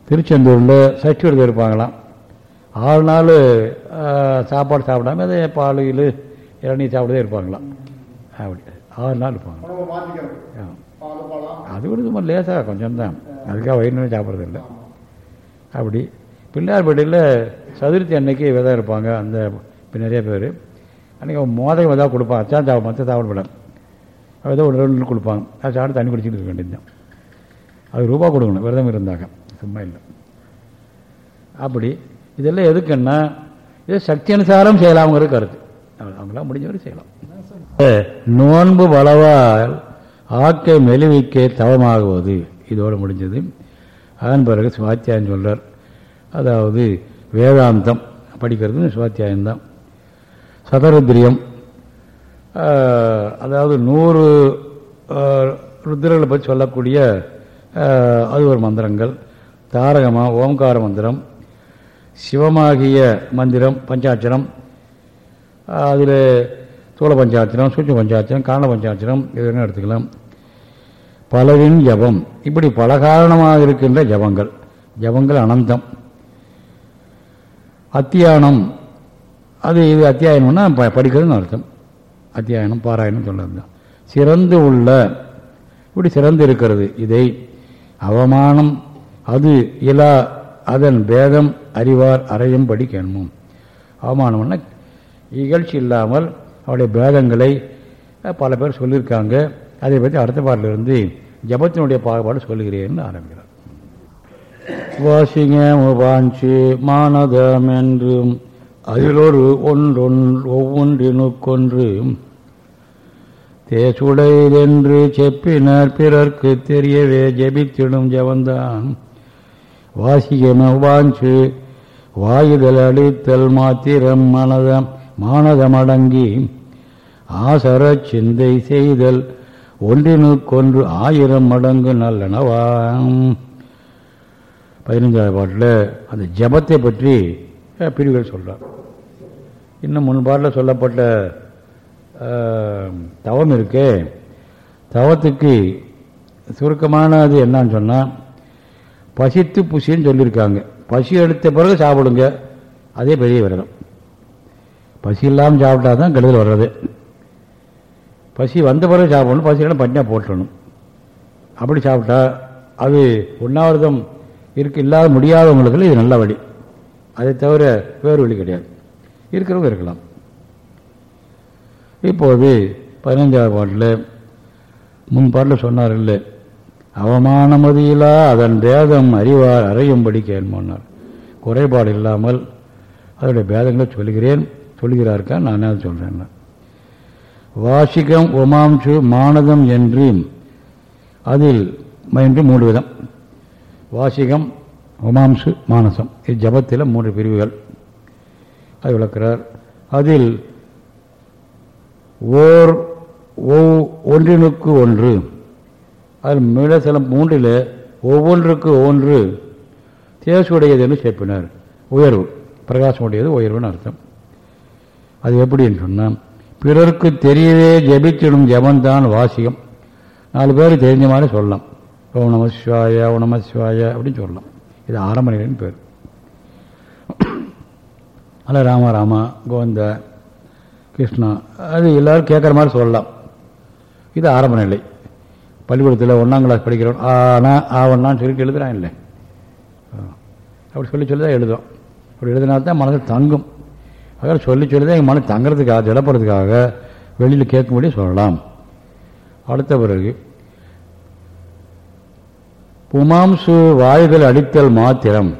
திருச்செந்தூரில் சஷ்டி விரதம் இருப்பாங்களாம் ஆறு நாள் சாப்பாடு சாப்பிடாம அதை பால் இளநீர் சாப்பிடதே இருப்பாங்களாம். அப்படி. ஆறு நாள் இருப்பாங்க. அது கூட சும்மா லேசாக கொஞ்சம் தான் அதுக்காக வயிறு சாப்பிட்றது இல்லை அப்படி. பிள்ளையார்பட்டியில் சதுர்த்தி அன்னைக்கு விதம் இருப்பாங்க. அந்த நிறைய பேர். அன்றைக்கி மோதகம் ஏதாவது கொடுப்பாங்க அச்சான் சாப்பிட மற்ற சாப்பிடப்படாது ஏதோ ஒரு ரெண்டு கொடுப்பாங்க அது சாப்பிட்டு தண்ணி குடிச்சிட்டு இருக்க வேண்டியது தான் அது ரூபா கொடுக்கணும். விரதம் இருந்தாங்க சும்மா இல்லை. அப்படி. இதெல்லாம் எதுக்குன்னா இது சக்தி அனுசாரம் செய்யலாம்ங்கிற கருத்து. அவங்களாம் முடிஞ்சவரை செய்யலாம். நோன்பு வளவால் ஆக்கை மெலிவிக்கை தவமாகுவது. இதோடு முடிஞ்சது. அதன் பிறகு சுவாத்தியாயம் சொல்றார். அதாவது வேதாந்தம். படிக்கிறது சுவாத்தியாயம்தான் சதருத்ரியம். அதாவது நூறு ருத்ரர்களை பற்றி சொல்லக்கூடிய அது ஒரு மந்திரங்கள். தாரகமாக ஓம்கார மந்திரம். சிவமாகிய மந்திரம் பஞ்சாட்சரம். அதில் தூள பஞ்சாட்சரம் சூட்ச பஞ்சாட்சரம் காரண பஞ்சாட்சரம் இதெல்லாம் எடுத்துக்கலாம். பலவின் ஜபம். இப்படி பல காரணமாக இருக்கின்ற ஜபங்கள். ஜபங்கள் அனந்தம். அத்தியானம். அது இது அத்தியாயனம்னா படிக்கிறதுன்னு அர்த்தம். அத்தியாயனம் பாராயணம் சொல்றது தான் சிறந்து உள்ள இப்படி சிறந்து இருக்கிறது. இதை அவமானம் அது இலா அதன் பேதம் அறிவார் அறையும்படி கேண்மும் அவமானம்னா இகழ்ச்சி இல்லாமல் அவருடைய பேதங்களை பல பேர் சொல்லியிருக்காங்க. அதை பற்றி அடுத்த பாட்டிலிருந்து ஜபத்தினுடைய பாகுபாடு சொல்லுகிறேன்னு ஆரம்பிக்கிறார். வாசிங்க முபாஞ்சி மானதம் என்றும் அதிலொரு ஒன்றொன் ஒவ்வொன்றினுக்கொன்று தேசுடைதென்று செப்பினர் பிறர்க்கு தெரியவே ஜெபித்திடும் ஜபந்தான். வாசிகனவாஞ்சு வாயுதல் அடித்தல் மாத்திரம் மனதம் மானதமடங்கி ஆசர சிந்தை செய்தல் ஒன்றினுக்கொன்று ஆயிரம் மடங்கு நல்லனவாம் பதினஞ்சாவது பாட்டில் அந்த ஜபத்தை பற்றி பிரிவுகள் சொல்கிறார் இன்னும் முன்பாட்டில் சொல்லப்பட்ட தவம் இருக்கே. தவத்துக்கு சுருக்கமானது என்னன்னு சொன்னால் பசித்து புசின்னு சொல்லியிருக்காங்க. பசி எடுத்த பிறகு சாப்பிடுங்க. அதே பெரிய விரதம். பசி இல்லாமல் சாப்பிட்டா தான் கெடுதல் வர்றது. பசி வந்த பிறகு சாப்பிடணும். பசி இல்லைன்னா பட்டினியாக போட்டணும் அப்படி சாப்பிட்டா அது உண்ணாவிரதம் இருக்கு இல்லாத முடியாதவங்களுக்கு இது நல்ல வழி. அதை தவிர வேறு வழி கிடையாது. இருக்கிறவங்க இருக்கலாம். இப்போது பதினைஞ்சாவது பாட்டில் முன் பாட்டில் சொன்னார்கள் அவமானமதியிலா அதன் பேதம் அறிவார் அறையும்படி கேள்மன்னார் குறைபாடு இல்லாமல் அதனுடைய பேதங்களை சொல்கிறேன். சொல்கிறார்க்கா நான் அதை சொல்கிறேன் வாசிகம் உமாம்சு மானதம் என்று அதில் என்று மூன்று விதம். வாசிகம் உமாம்சு மானசம். இது ஜபத்தில் மூன்று பிரிவுகள். அது விளக்கிறார். அதில் ஓர் ஒன்றினுக்கு ஒன்று அதில் மிக சில மூன்றில் ஒவ்வொன்றுக்கு ஒவ்வொன்று தேசுடையது என்று சேர்ப்பினார். உயர்வு. பிரகாசமுடையது உயர்வுன்னு அர்த்தம். அது எப்படின்னு சொன்னால் பிறருக்கு தெரியவே ஜெபிச்சிடும் ஜபந்தான் வாசியம் நாலு பேர் தெரிஞ்ச மாதிரி சொல்லலாம். ஓம் நம சிவாய நம சிவாய அப்படின்னு சொல்லலாம். இது ஆரம்ப நிலைன்னு பேர். அல்ல ராம ராமா கோவிந்த கிருஷ்ணா அது எல்லோரும் கேட்குற மாதிரி சொல்லலாம். இது ஆரம்ப நிலை பள்ளிக்கூடத்தில் ஒன்றாம் கிளாஸ் படிக்கிறோம் ஆனா ஆவண்ணான்னு சொல்லி எழுதுறான் இல்லை. அப்படி சொல்லி சொல்லி தான் எழுதும். அப்படி எழுதினா தான் மனதில் தங்கும். அதனால் சொல்லி சொல்லி தான் எங்கள் மனசு தங்குறதுக்காக திடப்படுறதுக்காக வெளியில் கேட்கும்படி சொல்லலாம். அடுத்த பிறகு புமாம்சு வாயுகள் அடித்தல் மாத்திரம்.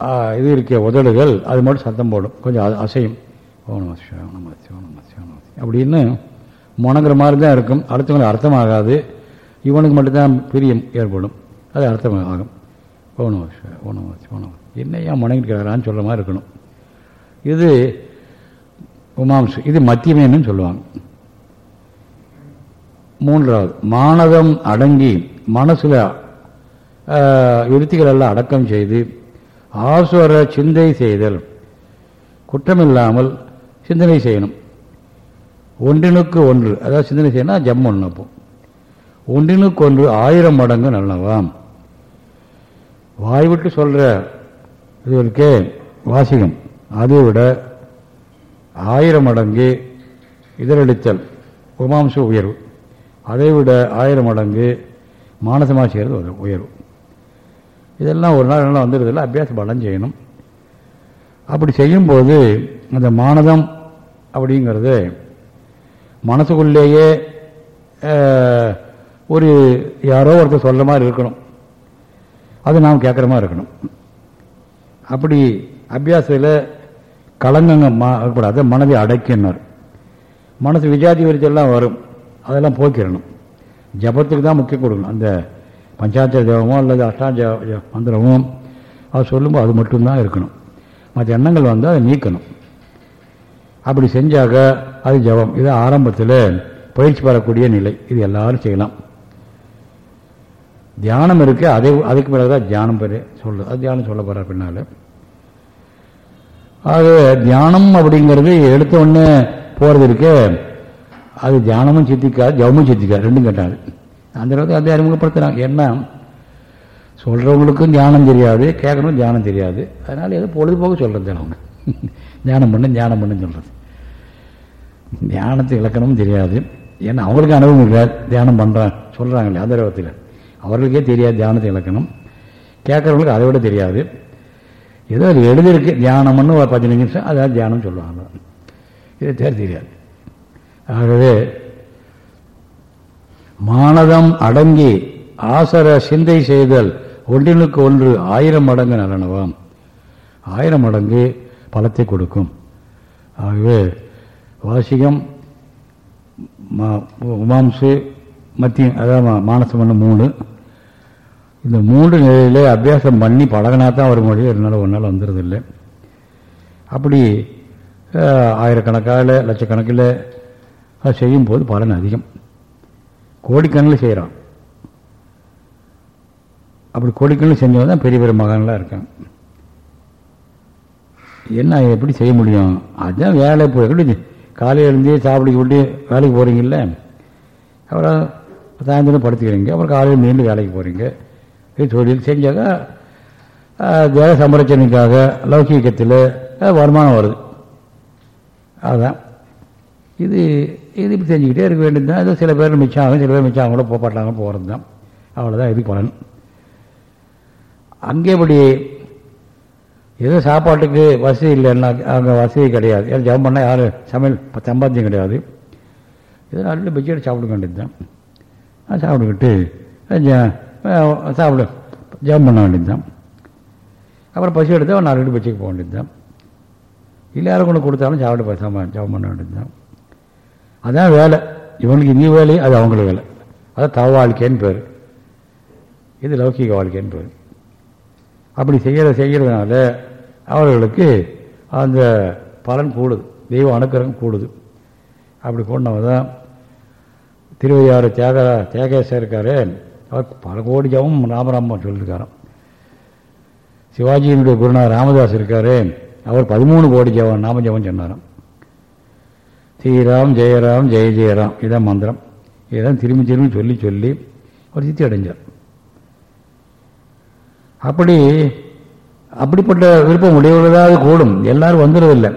ஆ, இது இருக்க உதடுகள் அது மட்டும் சத்தம் போடும். கொஞ்சம் அசையும். அப்படின்னு முணங்குற மாதிரி தான் இருக்கும். அடுத்தவங்களுக்கு அர்த்தமாகாது. இவனுக்கு மட்டும்தான் பிரியம் ஏற்படும். அது அர்த்தம் ஆகும் ஓ நம சிவாய, என்ன ஏன் முணங்கிட்டு சொல்கிற மாதிரி இருக்கணும். இது உமாம்சு இது மத்தியமேன்னு சொல்லுவாங்க. மூன்றாவது மானதம் அடங்கி மனசில் விருத்திகளெல்லாம் அடக்கம் செய்து ஆசுவர சிந்தை செய்தல். குற்றமில்லாமல் சிந்தனை செய்யணும். ஒன்றினுக்கு ஒன்று. அதாவது சிந்தனை செய்யணும் ஜம் ஒன்று அப்போ. ஒன்றினுக்கு ஒன்று ஆயிரம் மடங்கு நல்லவாம். வாய் விட்டு சொல்கிற இது இருக்கே வாசிகம். அதை விட ஆயிரம் மடங்கு இதழளித்தல் உமாம்ச உயர்வு. அதை விட ஆயிரம் மடங்கு மானசமாக செய்கிறது ஒரு உயர்வு. இதெல்லாம் ஒரு நாள் நல்லா வந்துடுறதில்ல அபியாச பலம் செய்யணும். அப்படி செய்யும்போது அந்த மானதம் அப்படிங்கிறது மனசுக்குள்ளேயே ஒரு யாரோ ஒருத்தர் சொல்கிற மாதிரி இருக்கணும். அது நாம் கேட்குற மாதிரி இருக்கணும். அப்படி அபியாசத்தில் கலங்கங்க கூடாது மனதை அடக்கினார் மனசு விஜாதி விருத்தெல்லாம் வரும். அதெல்லாம் போக்கிடணும். ஜபத்துக்கு தான் முக்கியம் கொடுக்கணும் அந்த பஞ்சாட்சர ஜபமோ அல்லது அஷ்டாஞ்ச ஜ- மந்திரமோ அது சொல்லும்போது அது மட்டும்தான் இருக்கணும். மற்ற எண்ணங்கள் வந்து அதை நீக்கணும். அப்படி செஞ்சாக அது ஜபம். இது ஆரம்பத்தில் பயிற்சி பெறக்கூடிய நிலை. இது எல்லாரும் செய்யலாம். தியானம் இருக்கு. அதை அதுக்கு பிறகுதான் தியானம் பெரு சொல்லு. அது தியானம் சொல்ல போற பின்னால. அது தியானம் அப்படிங்கிறது எடுத்த உடனே போறது இருக்கு. அது தியானமும் சித்திக்காது ஜவமும் சித்திக்காது. ரெண்டும் கேட்டாது. அந்த அளவுக்கு அதை அறிமுகப்படுத்துறாங்க. என்ன சொல்றவங்களுக்கும் தியானம் தெரியாது கேட்கணும் தியானம் தெரியாது. அதனால ஏதோ பொழுதுபோக்கு சொல்றது அவங்க. தியானம் பண்ணு தியானம் பண்ணுன்னு சொல்கிறது தியானத்தை இலக்கணமும் தெரியாது. ஏன்னா அவங்களுக்கு அனுபவம் இருக்காது தியானம் பண்ணுறான் சொல்றாங்களே அந்த அவர்களுக்கே தெரியாது தியானத்தை இலக்கணம் கேட்குறவங்களுக்கு அதை விட தெரியாது. ஏதோ அது எழுதியிருக்கு தியானம்னு ஒரு பதினஞ்சு நிமிஷம் அதாவது தியானம் சொல்லுவாங்க. இது தேர் தெரியாது. ஆகவே மானதம் அடங்கி ஆசர சிந்தை செய்தல் ஒன்றினுக்கு ஒன்று ஆயிரம் மடங்கு நலனவாம். ஆயிரம் மடங்கு பலத்தை கொடுக்கும். ஆகவே வாசிகம் மா- உமாம்சு மத்தியம் அதாவது மானசம் மானசமன்னு மூணு. இந்த மூன்று நிலையிலே அபியாசம் பண்ணி பழகினா தான் ஒரு முடியும் ஒரு நாள் ஒரு நாள் வந்துடுறதில்லை அப்படி ஆயிரக்கணக்கால் லட்சக்கணக்கில் அது செய்யும்போது பலன் அதிகம். கோடிக்கணில் செய்கிறான் அப்படி கோடிக்கணில் செஞ்சவங்க தான் பெரிய பெரிய மகான்லாம் இருக்கான். என்ன எப்படி செய்ய முடியும்? அதுதான் வேலை போய் காலையில் எழுந்து சாப்பிட்டு விட்டு வேலைக்கு போகிறீங்கல்ல அப்புறம் சாயந்தரம் படுத்துக்கிறீங்க அப்புறம் காலையில் மீண்டும் வேலைக்கு போகிறீங்க இது தொழில் செஞ்சாக்கா தேவ சம்பரச்சனைக்காக லௌகீகத்தில் வருமானம் வருது. அதுதான் இது இது இப்படி செஞ்சுக்கிட்டே இருக்க வேண்டியது தான் சில பேர் மிச்சம் ஆகும் சில பேர் மிச்சம் ஆகும் கூட போப்பாட்டாங்க போகிறது தான் அவ்வளோதான் இது பலன். அங்கே எதுவும் சாப்பாட்டுக்கு வசதி இல்லைன்னா அங்கே வசதி கிடையாது. ஏன்னா ஜபம் பண்ணால் யாரும் சமையல் சம்பாத்தியம் கிடையாது. ஏதோ நல்ல பிச்சை சாப்பிட வேண்டியது தான் சாப்பிட்டுக்கிட்டு சாப்பிடு. ஜபம் பண்ண வேண்டியது தான் அப்புறம் பசி எடுத்தால் நாலு ரெண்டு பச்சைக்கு போக வேண்டியது தான் இல்லை யாரும் கொண்டு கொடுத்தாலும் சாப்பிட்டு பேசாம ஜபம் பண்ண வேண்டியது தான் அதான் வேலை. இவனுக்கு இந்த வேலை அது அவங்களுக்கு வேலை. அதான் தவ வாழ்க்கைன்னு பேர். இது லௌகிக வாழ்க்கைன்னு பேர். அப்படி செய்கிற செய்கிறதுனால அவர்களுக்கு அந்த பலன் கூடுது. தெய்வ அனுக்கிரகம் கூடுது. அப்படி கொண்டவங்க தான் திருவையாறு தியாக தியாகேசர் இருக்காரு. அவர் பல கோடி ஜபம் ராமராமன் சொல்லியிருக்காராம் சிவாஜியினுடைய குருநாதர் ராமதாஸ் இருக்காரு. அவர் பதிமூணு கோடி ஜபம் நாம சொன்னாராம் ஸ்ரீராம் ஜெயராம் ஜெய ஜெயராம். இதான் மந்திரம். இதான் திரும்பி திரும்பி சொல்லி சொல்லி அவர் சித்தி அடைஞ்சார். அப்படி அப்படிப்பட்ட விருப்பம் உடையவர்களாக கூடும். எல்லாரும் வந்துடுறதில்லை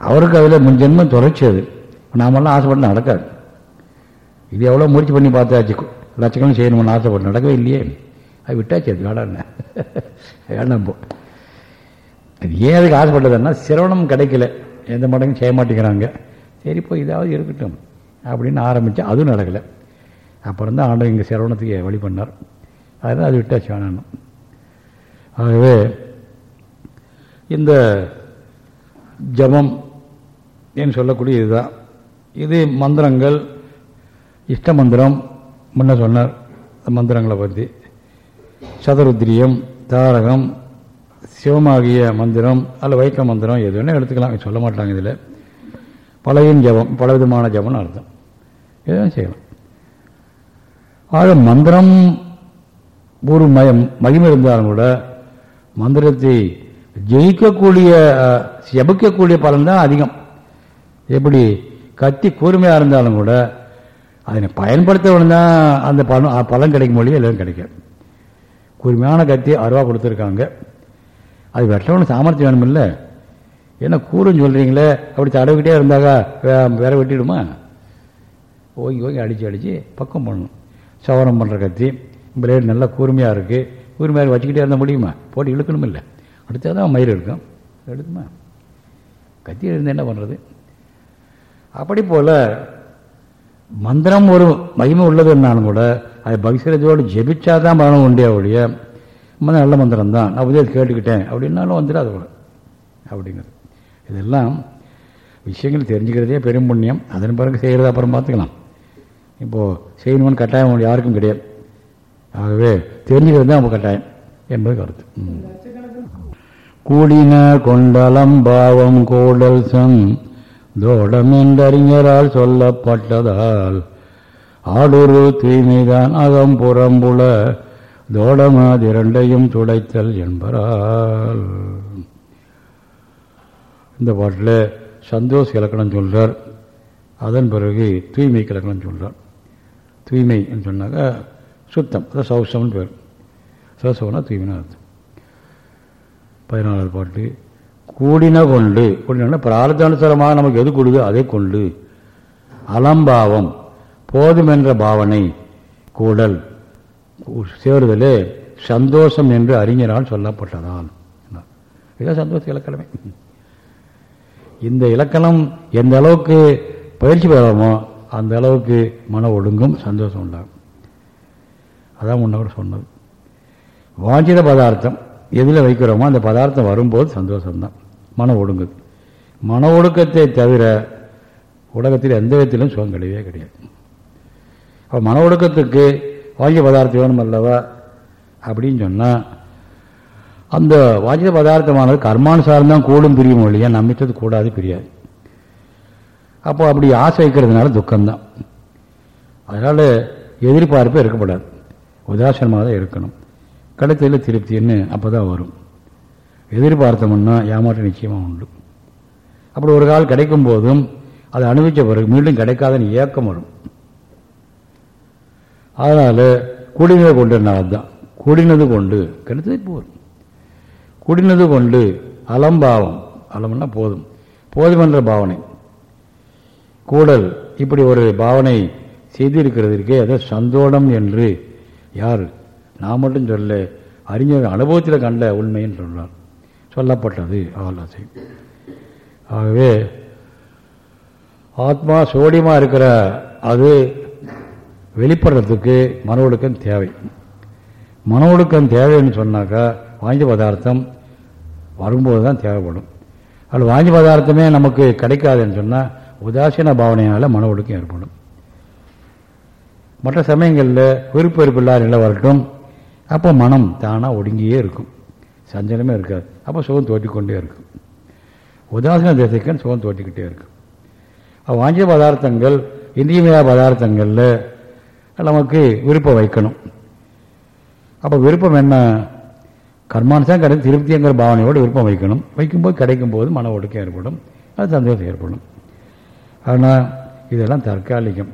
அவருக்கு அதில் முன் ஜென்மம் தொடர்ச்சி அது. நாமெல்லாம் ஆசைப்பட்டு நடக்காது. இது எவ்வளோ முயற்சி பண்ணி பார்த்தாச்சு. லட்சக்கணம் செய்யணும்னு ஆசைப்பட்டு நடக்கவே இல்லையே. அது விட்டாச்சு அது வேடாண்ண வேண்டாம் போ. அது ஏன் அதுக்கு ஆசைப்பட்டதுன்னா சிரவணம் கிடைக்கல. எந்த மடங்கும் செய்ய மாட்டேங்கிறாங்க. சரி இப்போ இதாவது இருக்கட்டும். அப்படின்னு ஆரம்பித்து அதுவும் நடக்கலை. அப்புறம் தான் ஆண்டு இங்கே சிரவணத்துக்கு வழி பண்ணார். அதனால் அது விட்டாச்சு வேணாம். ஆகவே இந்த ஜபம் என்று சொல்லக்கூடிய இதுதான். இது மந்திரங்கள் இஷ்ட மந்திரம் முன்ன சொன்னார் மந்திரங்களை பற்றி. சதருத்திரியம் தாரகம் சிவமாகிய மந்திரம் அல்ல வைக்க மந்திரம் எது வேணால் எடுத்துக்கலாம் சொல்ல மாட்டாங்க இதில். பழையின் ஜபம் பல விதமான ஜபம்னு அர்த்தம். இதுதான் செய்யலாம் ஆக மந்திரம் ஒரு மயம் மகிமை இருந்தாலும் கூட மந்திரத்தை ஜெயிக்கக்கூடிய செபிக்கக்கூடிய பலன் தான் அதிகம். எப்படி? கத்தி கூர்மையாக இருந்தாலும் கூட அதனை பயன்படுத்தவன் தான் அந்த பலன் பலன் கிடைக்கும் மொழியே எல்லாரும் கிடைக்கும் கூர்மையான கத்தி அருவா கொடுத்துருக்காங்க. அது வெட்டவனு சாமர்த்தியம் வேணும் இல்லை ஏன்னா கூறுன்னு சொல்கிறீங்களே அப்படி தடவிக்கிட்டே இருந்தாக்கா வேற வெட்டிடுமா? ஓங்கி ஓங்கி அடித்து அடித்து பக்கம் பண்ணணும் சவரம் பண்ணுற கத்தி பிளேடு நல்லா கூர்மையாக இருக்குது கூர்மையாக வச்சுக்கிட்டே இருந்தால் முடியுமா? போட்டு இழுக்கணும் இல்லை. அடுத்தா தான் மயிர் இருக்கும் எடுக்குமா கத்தியில் இருந்து என்ன பண்ணுறது அப்படி போல் மந்திரம் ஒரு மகிமை உள்ளதுன்னாலும் கூட அது பக்திரத்தோடு ஜெபிச்சா தான் பலனும் உண்டே ஒழிய நல்ல மந்திரம் தான். நான் உதவி கேட்டுக்கிட்டேன். அப்படின்னாலும் வந்துடும் அது கூட அப்படிங்கிறது. இதெல்லாம் விஷயங்கள் தெரிஞ்சுக்கிறதே பெரும் புண்ணியம். அதன் பிறகு செய்கிறது அப்புறம் பார்த்துக்கலாம். இப்போது செய்யணும்னு கட்டாயம் யாருக்கும் கிடையாது. ஆகவே தெரிஞ்சுக்கிறது தான் நம்ம கட்டாயம் என்பது கருத்து. கூடின கொண்டலம் பாவம் கோடல் சம் தோடம் என்றறிஞரால் சொல்லப்பட்டதால் ஆடொரு தூய்மைதான் அகம் புறம்புல தோடமாதிரண்டையும் துடைத்தல் என்பரால். இந்த பாட்டில் சந்தோஷ இலக்கணம் சொல்றார். அதன் பிறகு தூய்மைக்கு இலக்கணம் சொல்றார். தூய்மை சொன்னாக்கா சுத்தம். அதான் சௌசம்னு பேர். சௌசம்னா தூய்மைனா அர்த்தம். பதினாலாவது பாட்டு. கூடின கொண்டு கூடின பிரார்த்தானுசாரமாக நமக்கு எது கொடுது அதை கொண்டு அலம்பாவம். போதும் என்ற பாவனை. கூடல். சேருதலே சந்தோஷம் என்று அறிஞரால் சொல்லப்பட்டதான் இதுதான் சந்தோஷ இலக்கணமே. இந்த இலக்கணம் எந்த அளவுக்கு பயிற்சி பெறமோ அந்த அளவுக்கு மன ஒடுங்கும் சந்தோஷம் உண்டாகும். அதான் முன்னவர் சொன்னது. வாஞ்சித பதார்த்தம் எதில் வைக்கிறோமோ அந்த பதார்த்தம் வரும்போது சந்தோஷம்தான். மன ஒடுங்குது மன ஒடுக்கத்தை தவிர உலகத்தில் எந்த விதத்திலும் சுகம் கிடையவே கிடையாது. அப்போ மன ஒடுக்கத்துக்கு வாங்கிய பதார்த்தம் வேணும் அல்லவா? அப்படின்னு சொன்னால் அந்த வாஞ்சித பதார்த்தமானது கர்மானுசாரம் தான் கூடும் பிரியும் இல்லையா? நம்பித்தது கூடாது பிரியாது. அப்போ அப்படி ஆசை வைக்கிறதுனால துக்கம்தான். அதனால் எதிர்பார்ப்பே இருக்கப்படாது உதாசனமாக தான் இருக்கணும். கிடைத்ததில் திருப்தின்னு அப்போ தான் வரும். எதிர்பார்த்தோம்னா ஏமாற்றம் நிச்சயமாக உண்டு. அப்படி ஒரு கால் கிடைக்கும் போதும் அதை அனுபவித்த பிறகு மீண்டும் கிடைக்காதன்னு ஏக்கம் வரும். அதனால் குடிநீர் கொண்டுனால தான் கூடினது கொண்டு கிடைத்தது போதும். குடினது கொண்டு அலம்பாவம் அலம்னா போதும். போதுமென்ற பாவனை. கூடல் இப்படி ஒரு பாவனை செய்திருக்கிறதுக்கே அதை சந்தோடம் என்று யார்? நான் மட்டும் சொல்ல அறிஞர் அனுபவத்தில் கண்ட உண்மைன்னு சொல்றார் சொல்லப்பட்டது ஆலோசை ஆகவே ஆத்மா சோடியமாக இருக்கிற அது வெளிப்படுறதுக்கு மன ஒழுக்கம் தேவை. மன ஒழுக்கம் தேவைன்னு சொன்னாக்கா வாங்கி பதார்த்தம் வரும்போது தான் தேவைப்படும். அதில் வாங்கி பதார்த்தமே நமக்கு கிடைக்காதுன்னு சொன்னால் உதாசீன பாவனையினால் மன ஒழுக்கம் ஏற்படும். மற்ற சமயங்களில் விருப்ப வெறுப்பு இல்லாத நிலை வரட்டும். அப்போ மனம் தானாக ஒடுங்கியே இருக்கும். சஞ்சலமே இருக்காது. அப்போ சுகம் தோட்டிக்கொண்டே இருக்கும். உதாசீன திசைக்கு சுகம் தோட்டிக்கிட்டே இருக்கும். வாங்கிய பதார்த்தங்கள் இந்தியமையா பதார்த்தங்களில் நமக்கு விருப்பம் வைக்கணும். அப்போ விருப்பம் என்ன? கர்மானுசாரம் கிடைக்கும் திருப்திங்கிற பாவனையோடு விருப்பம் வைக்கணும். வைக்கும்போது கிடைக்கும் போது மன ஒடுக்கம் ஏற்படும். அது சந்தோஷம் ஏற்படும். ஆனால் இதெல்லாம் தற்காலிகம்.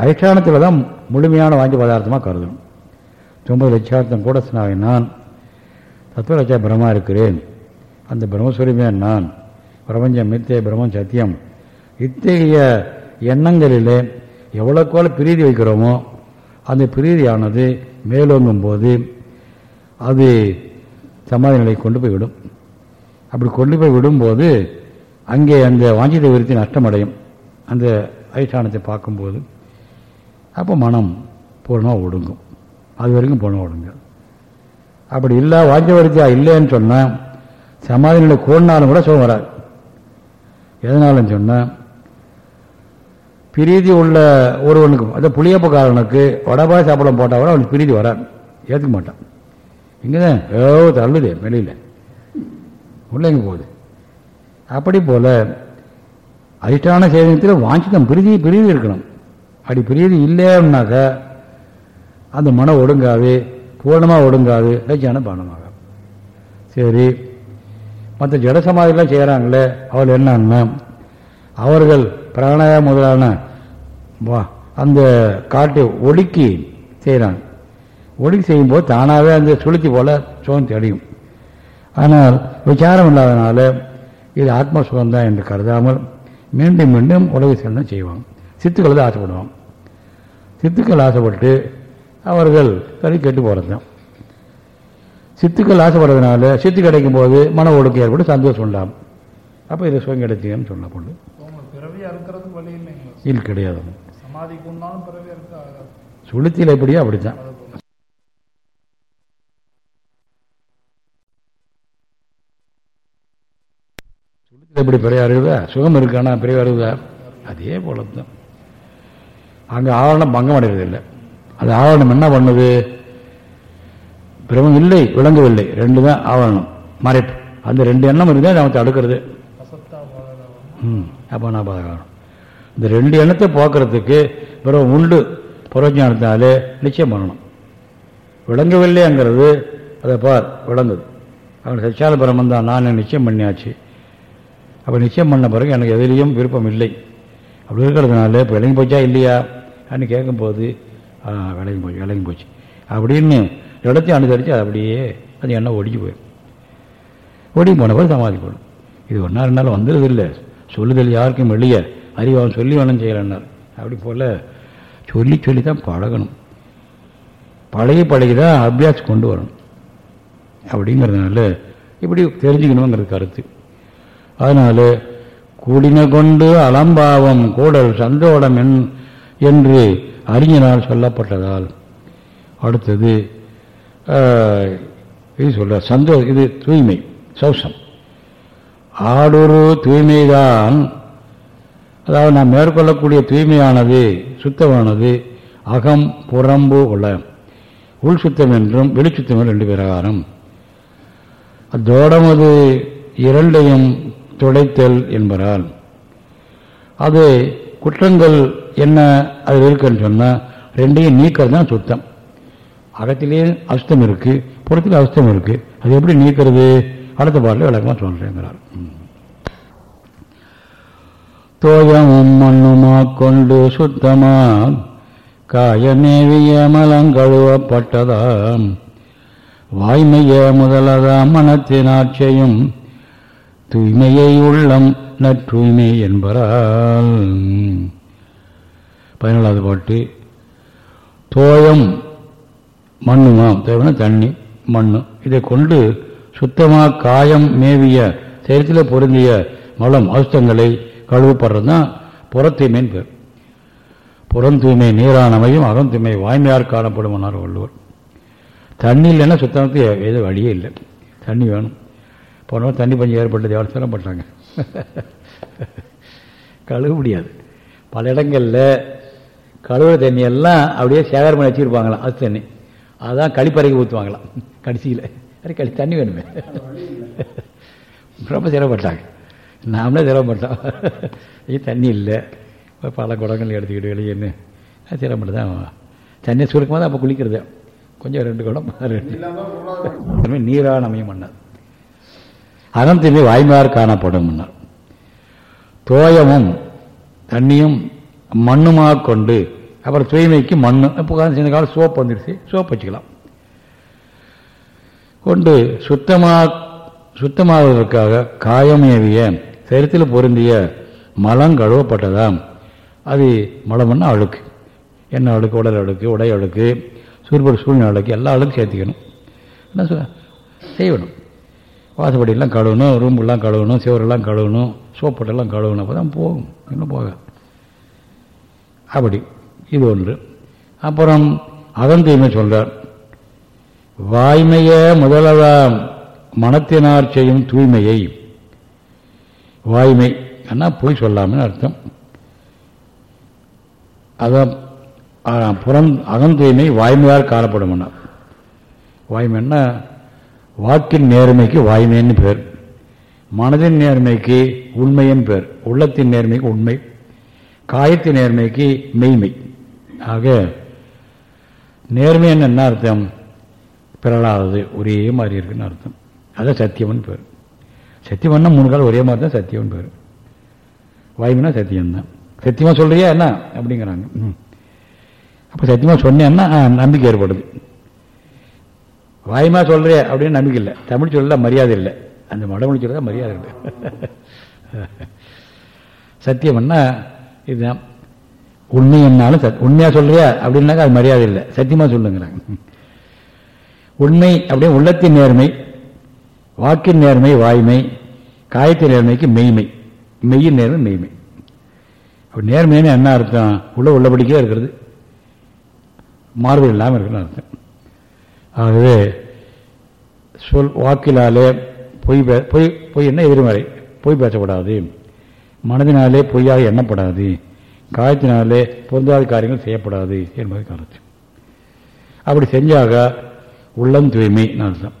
அதிஷ்டானத்தில் தான் முழுமையான வாங்கி பதார்த்தமாக கருதணும். தொம்பது லட்சார்த்தம் கூட நான் தத்துவ லட்ச பிரமா இருக்கிறேன். அந்த பிரம்மஸ்வரூபமே நான் பிரபஞ்சம் மித்தே பிரம்மம் சத்தியம். இத்தகைய எண்ணங்களிலே எவ்வளோக்கோல பிரீதி வைக்கிறோமோ அந்த பிரீதியானது மேலோங்கும் போது அது சமாதி நிலை கொண்டு போய் விடும். அப்படி கொண்டு போய் விடும்போது அங்கே அந்த வாஞ்சித விருத்தி நஷ்டமடையும். அந்த அதிஷ்டானத்தை பார்க்கும்போது. அப்போ மனம் பூர்ணமாக ஒடுங்கும். அது வரைக்கும் பூர்ணமாக ஒடுங்கும் அப்படி இல்லை வாஞ்ச இல்லைன்னு சொன்னால் சமாதி நிலை கூடினாலும் கூட சுகம் வராது. எதனாலும் சொன்னால் பிரீதி உள்ள ஒருவனுக்கு அந்த புளியப்பக்காரனுக்கு வடபாய் சாப்பிடம் போட்டால் கூட அவனுக்கு பிரீதி வராது. ஏற்றுக்க மாட்டான். இங்கே தான் ஏதோ தள்ளுது வெளியில். உள்ளே எங்கே போகுது? அப்படி போல அதிஷ்டான சேதனத்தில் வாஞ்சிதம் பிரீதி பிரீதி இருக்கணும். அப்படி பிரீதி இல்லைன்னாக்கா அந்த மனம் ஒடுங்காது பூர்ணமாக ஒடுங்காது லட்சியான பானமாக. சரி மற்ற ஜட செய்கிறாங்களே அவள் என்னன்னா அவர்கள் பிராணாய முதலான அந்த காட்டை ஒடுக்கி செய்கிறாங்க ஒடுக்கி செய்யும்போது தானாகவே அந்த சுளுத்தி போல சுகம் தெரியும். ஆனால் விசாரம் இல்லாதனால இது ஆத்ம சுகம்தான் என்று கருதாமல் மீண்டும் மீண்டும் உலக செல்லம் செய்வாங்க. சித்துக்கள் தான் ஆசைப்படுவாங்க சித்துக்கள் ஆசைப்பட்டு அவர்கள் கறி கெட்டு போகிறது தான் சித்துக்கள் ஆசைப்படுறதுனால சித்து கிடைக்கும் போது மன ஒடுக்கம் ஏற்பட்டு சந்தோஷம் உண்டாம். அப்போ இது சுகம் கிடைச்சிங்கன்னு சொல்லப்படும் இல்லை கிடையாது. சுளுத்தியில் எப்படியோ அப்படித்தான். சுளுத்தியில் எப்படி பிறையா இருக்குதா சுகம் இருக்கானா பிறையா இருக்குதா அதே போல தான் அங்கே ஆவரணம் பங்கம் அடைவதில்லை அது ஆவரணம் என்ன பண்ணுது? பிரமம் இல்லை விளங்கவில்லை. ரெண்டு தான் ஆவரணம் மறைப்பு. அந்த ரெண்டு எண்ணம் இருந்தால் நமக்கு தடுக்கிறது. ம் அப்போ நான் பாதகம் இந்த ரெண்டு எண்ணத்தை போக்குறதுக்கு பிறகு உண்டு. புரோஜனத்தாலே நிச்சயம் பண்ணணும். விளங்கவில்லைங்கிறது அதை பார் விளங்குது. அவன் சச்சால பிரம்மன் தான் நான் நிச்சயம் பண்ணியாச்சு. அப்போ நிச்சயம் பண்ண பிறகு எனக்கு எதிலையும் விருப்பம் இல்லை. அப்படி இருக்கிறதுனால இப்போ இறங்கி போச்சா இல்லையா? அப்படின்னு கேட்கும்போது விளங்கி போச்சு விளங்கி போச்சு. அப்படின்னு இடத்தையும் அனுசரித்து அது அப்படியே அது எண்ணெய் ஒடிஞ்சு போயிடும். ஒடிஞ்சு போன பிறகு சமாதி போடும். இது ஒன்றா ரெண்டு நாள் வந்துடுது இல்லை. சொல்லுதல் யாருக்கும் வெளியே அறிவான் சொல்லி வேணும் செய்யலன்னார் அப்படி போல் சொல்லி சொல்லி தான் பழகணும். பழகி பழகி தான் அபியாஸ் கொண்டு வரணும். அப்படிங்கிறதுனால இப்படி தெரிஞ்சுக்கணுங்கிறது கருத்து. அதனால் கூடின கொண்டு அலம்பாவம் கூடல் சந்தோடம் என்று அறிஞனால் சொல்லப்பட்டதால் அடுத்தது இது சொல்ற சந்தோ இது தூய்மை சௌசம். ஆடொரு தூய்மைதான். அதாவது நாம் மேற்கொள்ளக்கூடிய தூய்மையானது சுத்தமானது அகம் புறம்பு உள்ள உள் சுத்தம் என்றும் வெளிச்சுத்தம் ரெண்டு பிரகாரம். தோடமது இரண்டையும் துடைத்தல் என்பதால் அது குற்றங்கள் என்ன அது இருக்குன்னு சொன்னால் ரெண்டையும் நீக்கிறது தான் சுத்தம். அகத்திலேயே அஸ்தம் இருக்கு புறத்தில் அஸ்தம் இருக்கு. அது எப்படி நீக்கிறது? அடுத்த பாட்டில் விளக்கமாக சொல்றேங்கிறார். தோயமும் மண்ணுமா கொண்டு சுத்தமா காயமேவிய மலங்கழுவப்பட்டதாம் வாய்மைய முதலதாம் மனத்தினாட்சியும். தூய்மையை உள்ளம் நற்றூய்மை என்பரால். பதினாலாவது பாட்டு தோயம் மண்ணுமாம் தோயம்னா தண்ணி மண்ணு. இதை கொண்டு சுத்தமாக காயம் மேவிய சரித்தில் பொருந்திய மலம் அசுத்தங்களை கழுவுப்படுறது தான் புறத்தூய்மைன்னு பேர். புறந்தூய்மை நீரானமையும் அகம் தூய்மை வாய்மையார் காணப்படும் வள்ளுவர். தண்ணி இல்லைன்னா சுத்தத்துக்கு எதுவும் வழியே இல்லை. தண்ணி வேணும். போனவங்க தண்ணி பஞ்சம் ஏற்பட்டது எவ்வளோ பண்ணுறாங்க கழுவ முடியாது. பல இடங்களில் கழுவுற தண்ணியெல்லாம் அப்படியே சேகரம் பண்ணி வச்சுருப்பாங்களாம் அது தண்ணி. அதான் கழிப்பறைக்கு ஊற்றுவாங்களாம் கடைசியில். அது கழி தண்ணி வேணுமே. ரொம்ப சிரமப்பட்டாங்க நாமளே சிரமப்பட்டோம் இது தண்ணி இல்லை. இப்போ பல குடங்கள் எடுத்துக்கிட்டு வெளியேன்னு சிரமப்பட்டு தான் தண்ணியை சுருக்கமாக தான் அப்போ குளிக்கிறது. கொஞ்சம் ரெண்டு குடம் ரெண்டு. நீரான அமையும் மன்னர் அகம் வாய்மையார் காணப்படும் மன்னர் தோயமும் தண்ணியும் மண்ணுமாக கொண்டு அப்புறம் தூய்மைக்கு மண்ணு. இப்போ சின்ன காலம் சோப்பு வந்துடுச்சு சோப்பு வச்சுக்கலாம். கொண்டு சுத்தமாக சுத்தமாவதற்காக காயமேவிய சரித்தில் பொருந்திய மலம் கழுவப்பட்டதாம் அது மலம்னா அழுக்கு. எண்ணெய் அழுக்கு உடல் அழுக்கு உடை அழுக்கு சூழ்படு சூழ்நிலை அழுக்கு எல்லா அழுக்கும் சேர்த்துக்கணும். என்ன சொல்ல செய்யணும். வாசப்படியெல்லாம் கழுவணும் ரூம்பெல்லாம் கழுவணும் சிவரெல்லாம் கழுவணும் சோப்பட்டெல்லாம் கழுவணும். அப்போ தான் போகும். இன்னும் போக அப்படி. இது ஒன்று. அப்புறம் அகந்தீமை சொல்றார் வாய்மைய முதலதாம் மனத்தினார் செய்யும் தூய்மையை. வாய்மை என்ன பொய் சொல்லாமல் அர்த்தம். அதான் புறம் அகந்தூய்மை வாய்மையால் காணப்படும் வாய்மைன்னா வாக்கின் நேர்மைக்கு வாய்மைன்னு பேர். மனதின் நேர்மைக்கு உண்மையின் பேர். உள்ளத்தின் நேர்மைக்கு உண்மை. காயத்தின் நேர்மைக்கு மெய்மை. ஆக நேர்மைன்னு என்ன அர்த்தம் பிறலாதது ஒரே மாதிரி இருக்குன்னு அர்த்தம். அதான் சத்தியம்னு பேர். சத்தியம்னா மூணு காலம் ஒரே மாதிரி தான் சத்தியம்னு பேர். வாய்மைனா சத்தியம்தான். சத்தியமாக சொல்கிறியா என்ன? அப்படிங்கிறாங்க. அப்போ சத்தியமாக சொன்னேன்னா நம்பிக்கை ஏற்படுது. வாய்மா சொல்றிய அப்படின்னு நம்பிக்கை இல்லை. தமிழ் சொல்ல மரியாதை இல்லை. அந்த மடமொழி சொல்ல மரியாதை இல்லை. சத்தியம்னா இதுதான். உண்மை என்னாலும் உண்மையாக சொல்கிறியா அப்படின்னாக்கா அது மரியாதை இல்லை. சத்தியமாக சொல்லுங்கிறாங்க. உண்மை அப்படியே உள்ளத்தின் நேர்மை வாக்கின் நேர்மை வாய்மை காயத்தின் நேர்மைக்கு மெய்மை. மெய்யின் நேர்மை மெய்மை. அப்படி நேர்மைன்னு என்ன அர்த்தம்? உள்ள உள்ளபடிக்கே இருக்கிறது. மாறுதல் இல்லாமல் இருக்கிற அர்த்தம். ஆகவே சொல் வாக்கிலாலே பொய் பொய் பொய் என்ன எதிர்மறை? பொய் பேசக்கூடாது. மனதினாலே பொய்யாக எண்ணப்படாது. காயத்தினாலே பொருந்தாத காரியங்கள் செய்யப்படாது என்பது கருத்து. அப்படி செஞ்சாக உள்ளம் தூய்மை அர்த்தம்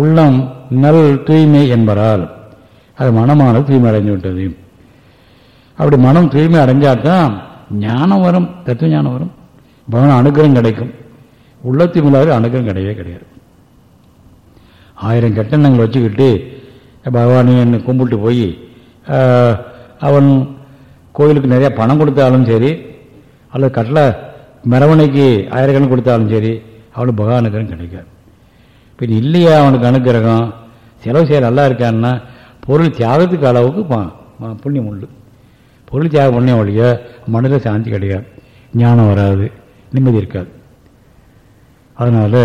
உள்ளம் நல் தூய்மை என்பதால் அது மனமானது தூய்மை அடைஞ்சு விட்டது. அப்படி மனம் தூய்மை அடைஞ்சாதான் ஞானம் வரும் தத்துவ ஞானம் வரும். பகவான் அனுகிரகம் கிடைக்கும். உள்ளத்தின் இல்லாத அனுகிரகம் கிடையவே கிடையாது. ஆயிரம் கெட்டெண்ணங்கள் வச்சுக்கிட்டு பகவானை கும்பிட்டு போய் அவன் கோயிலுக்கு நிறைய பணம் கொடுத்தாலும் சரி அல்லது கட்டில மெரவணைக்கு ஆயிரக்கணக்கு கொடுத்தாலும் சரி அவனுக்கு பகவான் அனுகிரகம் கிடைக்காது. இப்போ இல்லையா அவனுக்கு அனுகிரகம்? செலவு செய்ய நல்லா இருக்கான்னா பொருள் தியாகத்துக்கு அளவுக்கு புண்ணியம் உண்டு. பொருள் தியாகம் புண்ணியம் ஒழிய மனதில் சாந்தி கிடையாது. ஞானம் வராது. நிம்மதி இருக்காது. அதனால்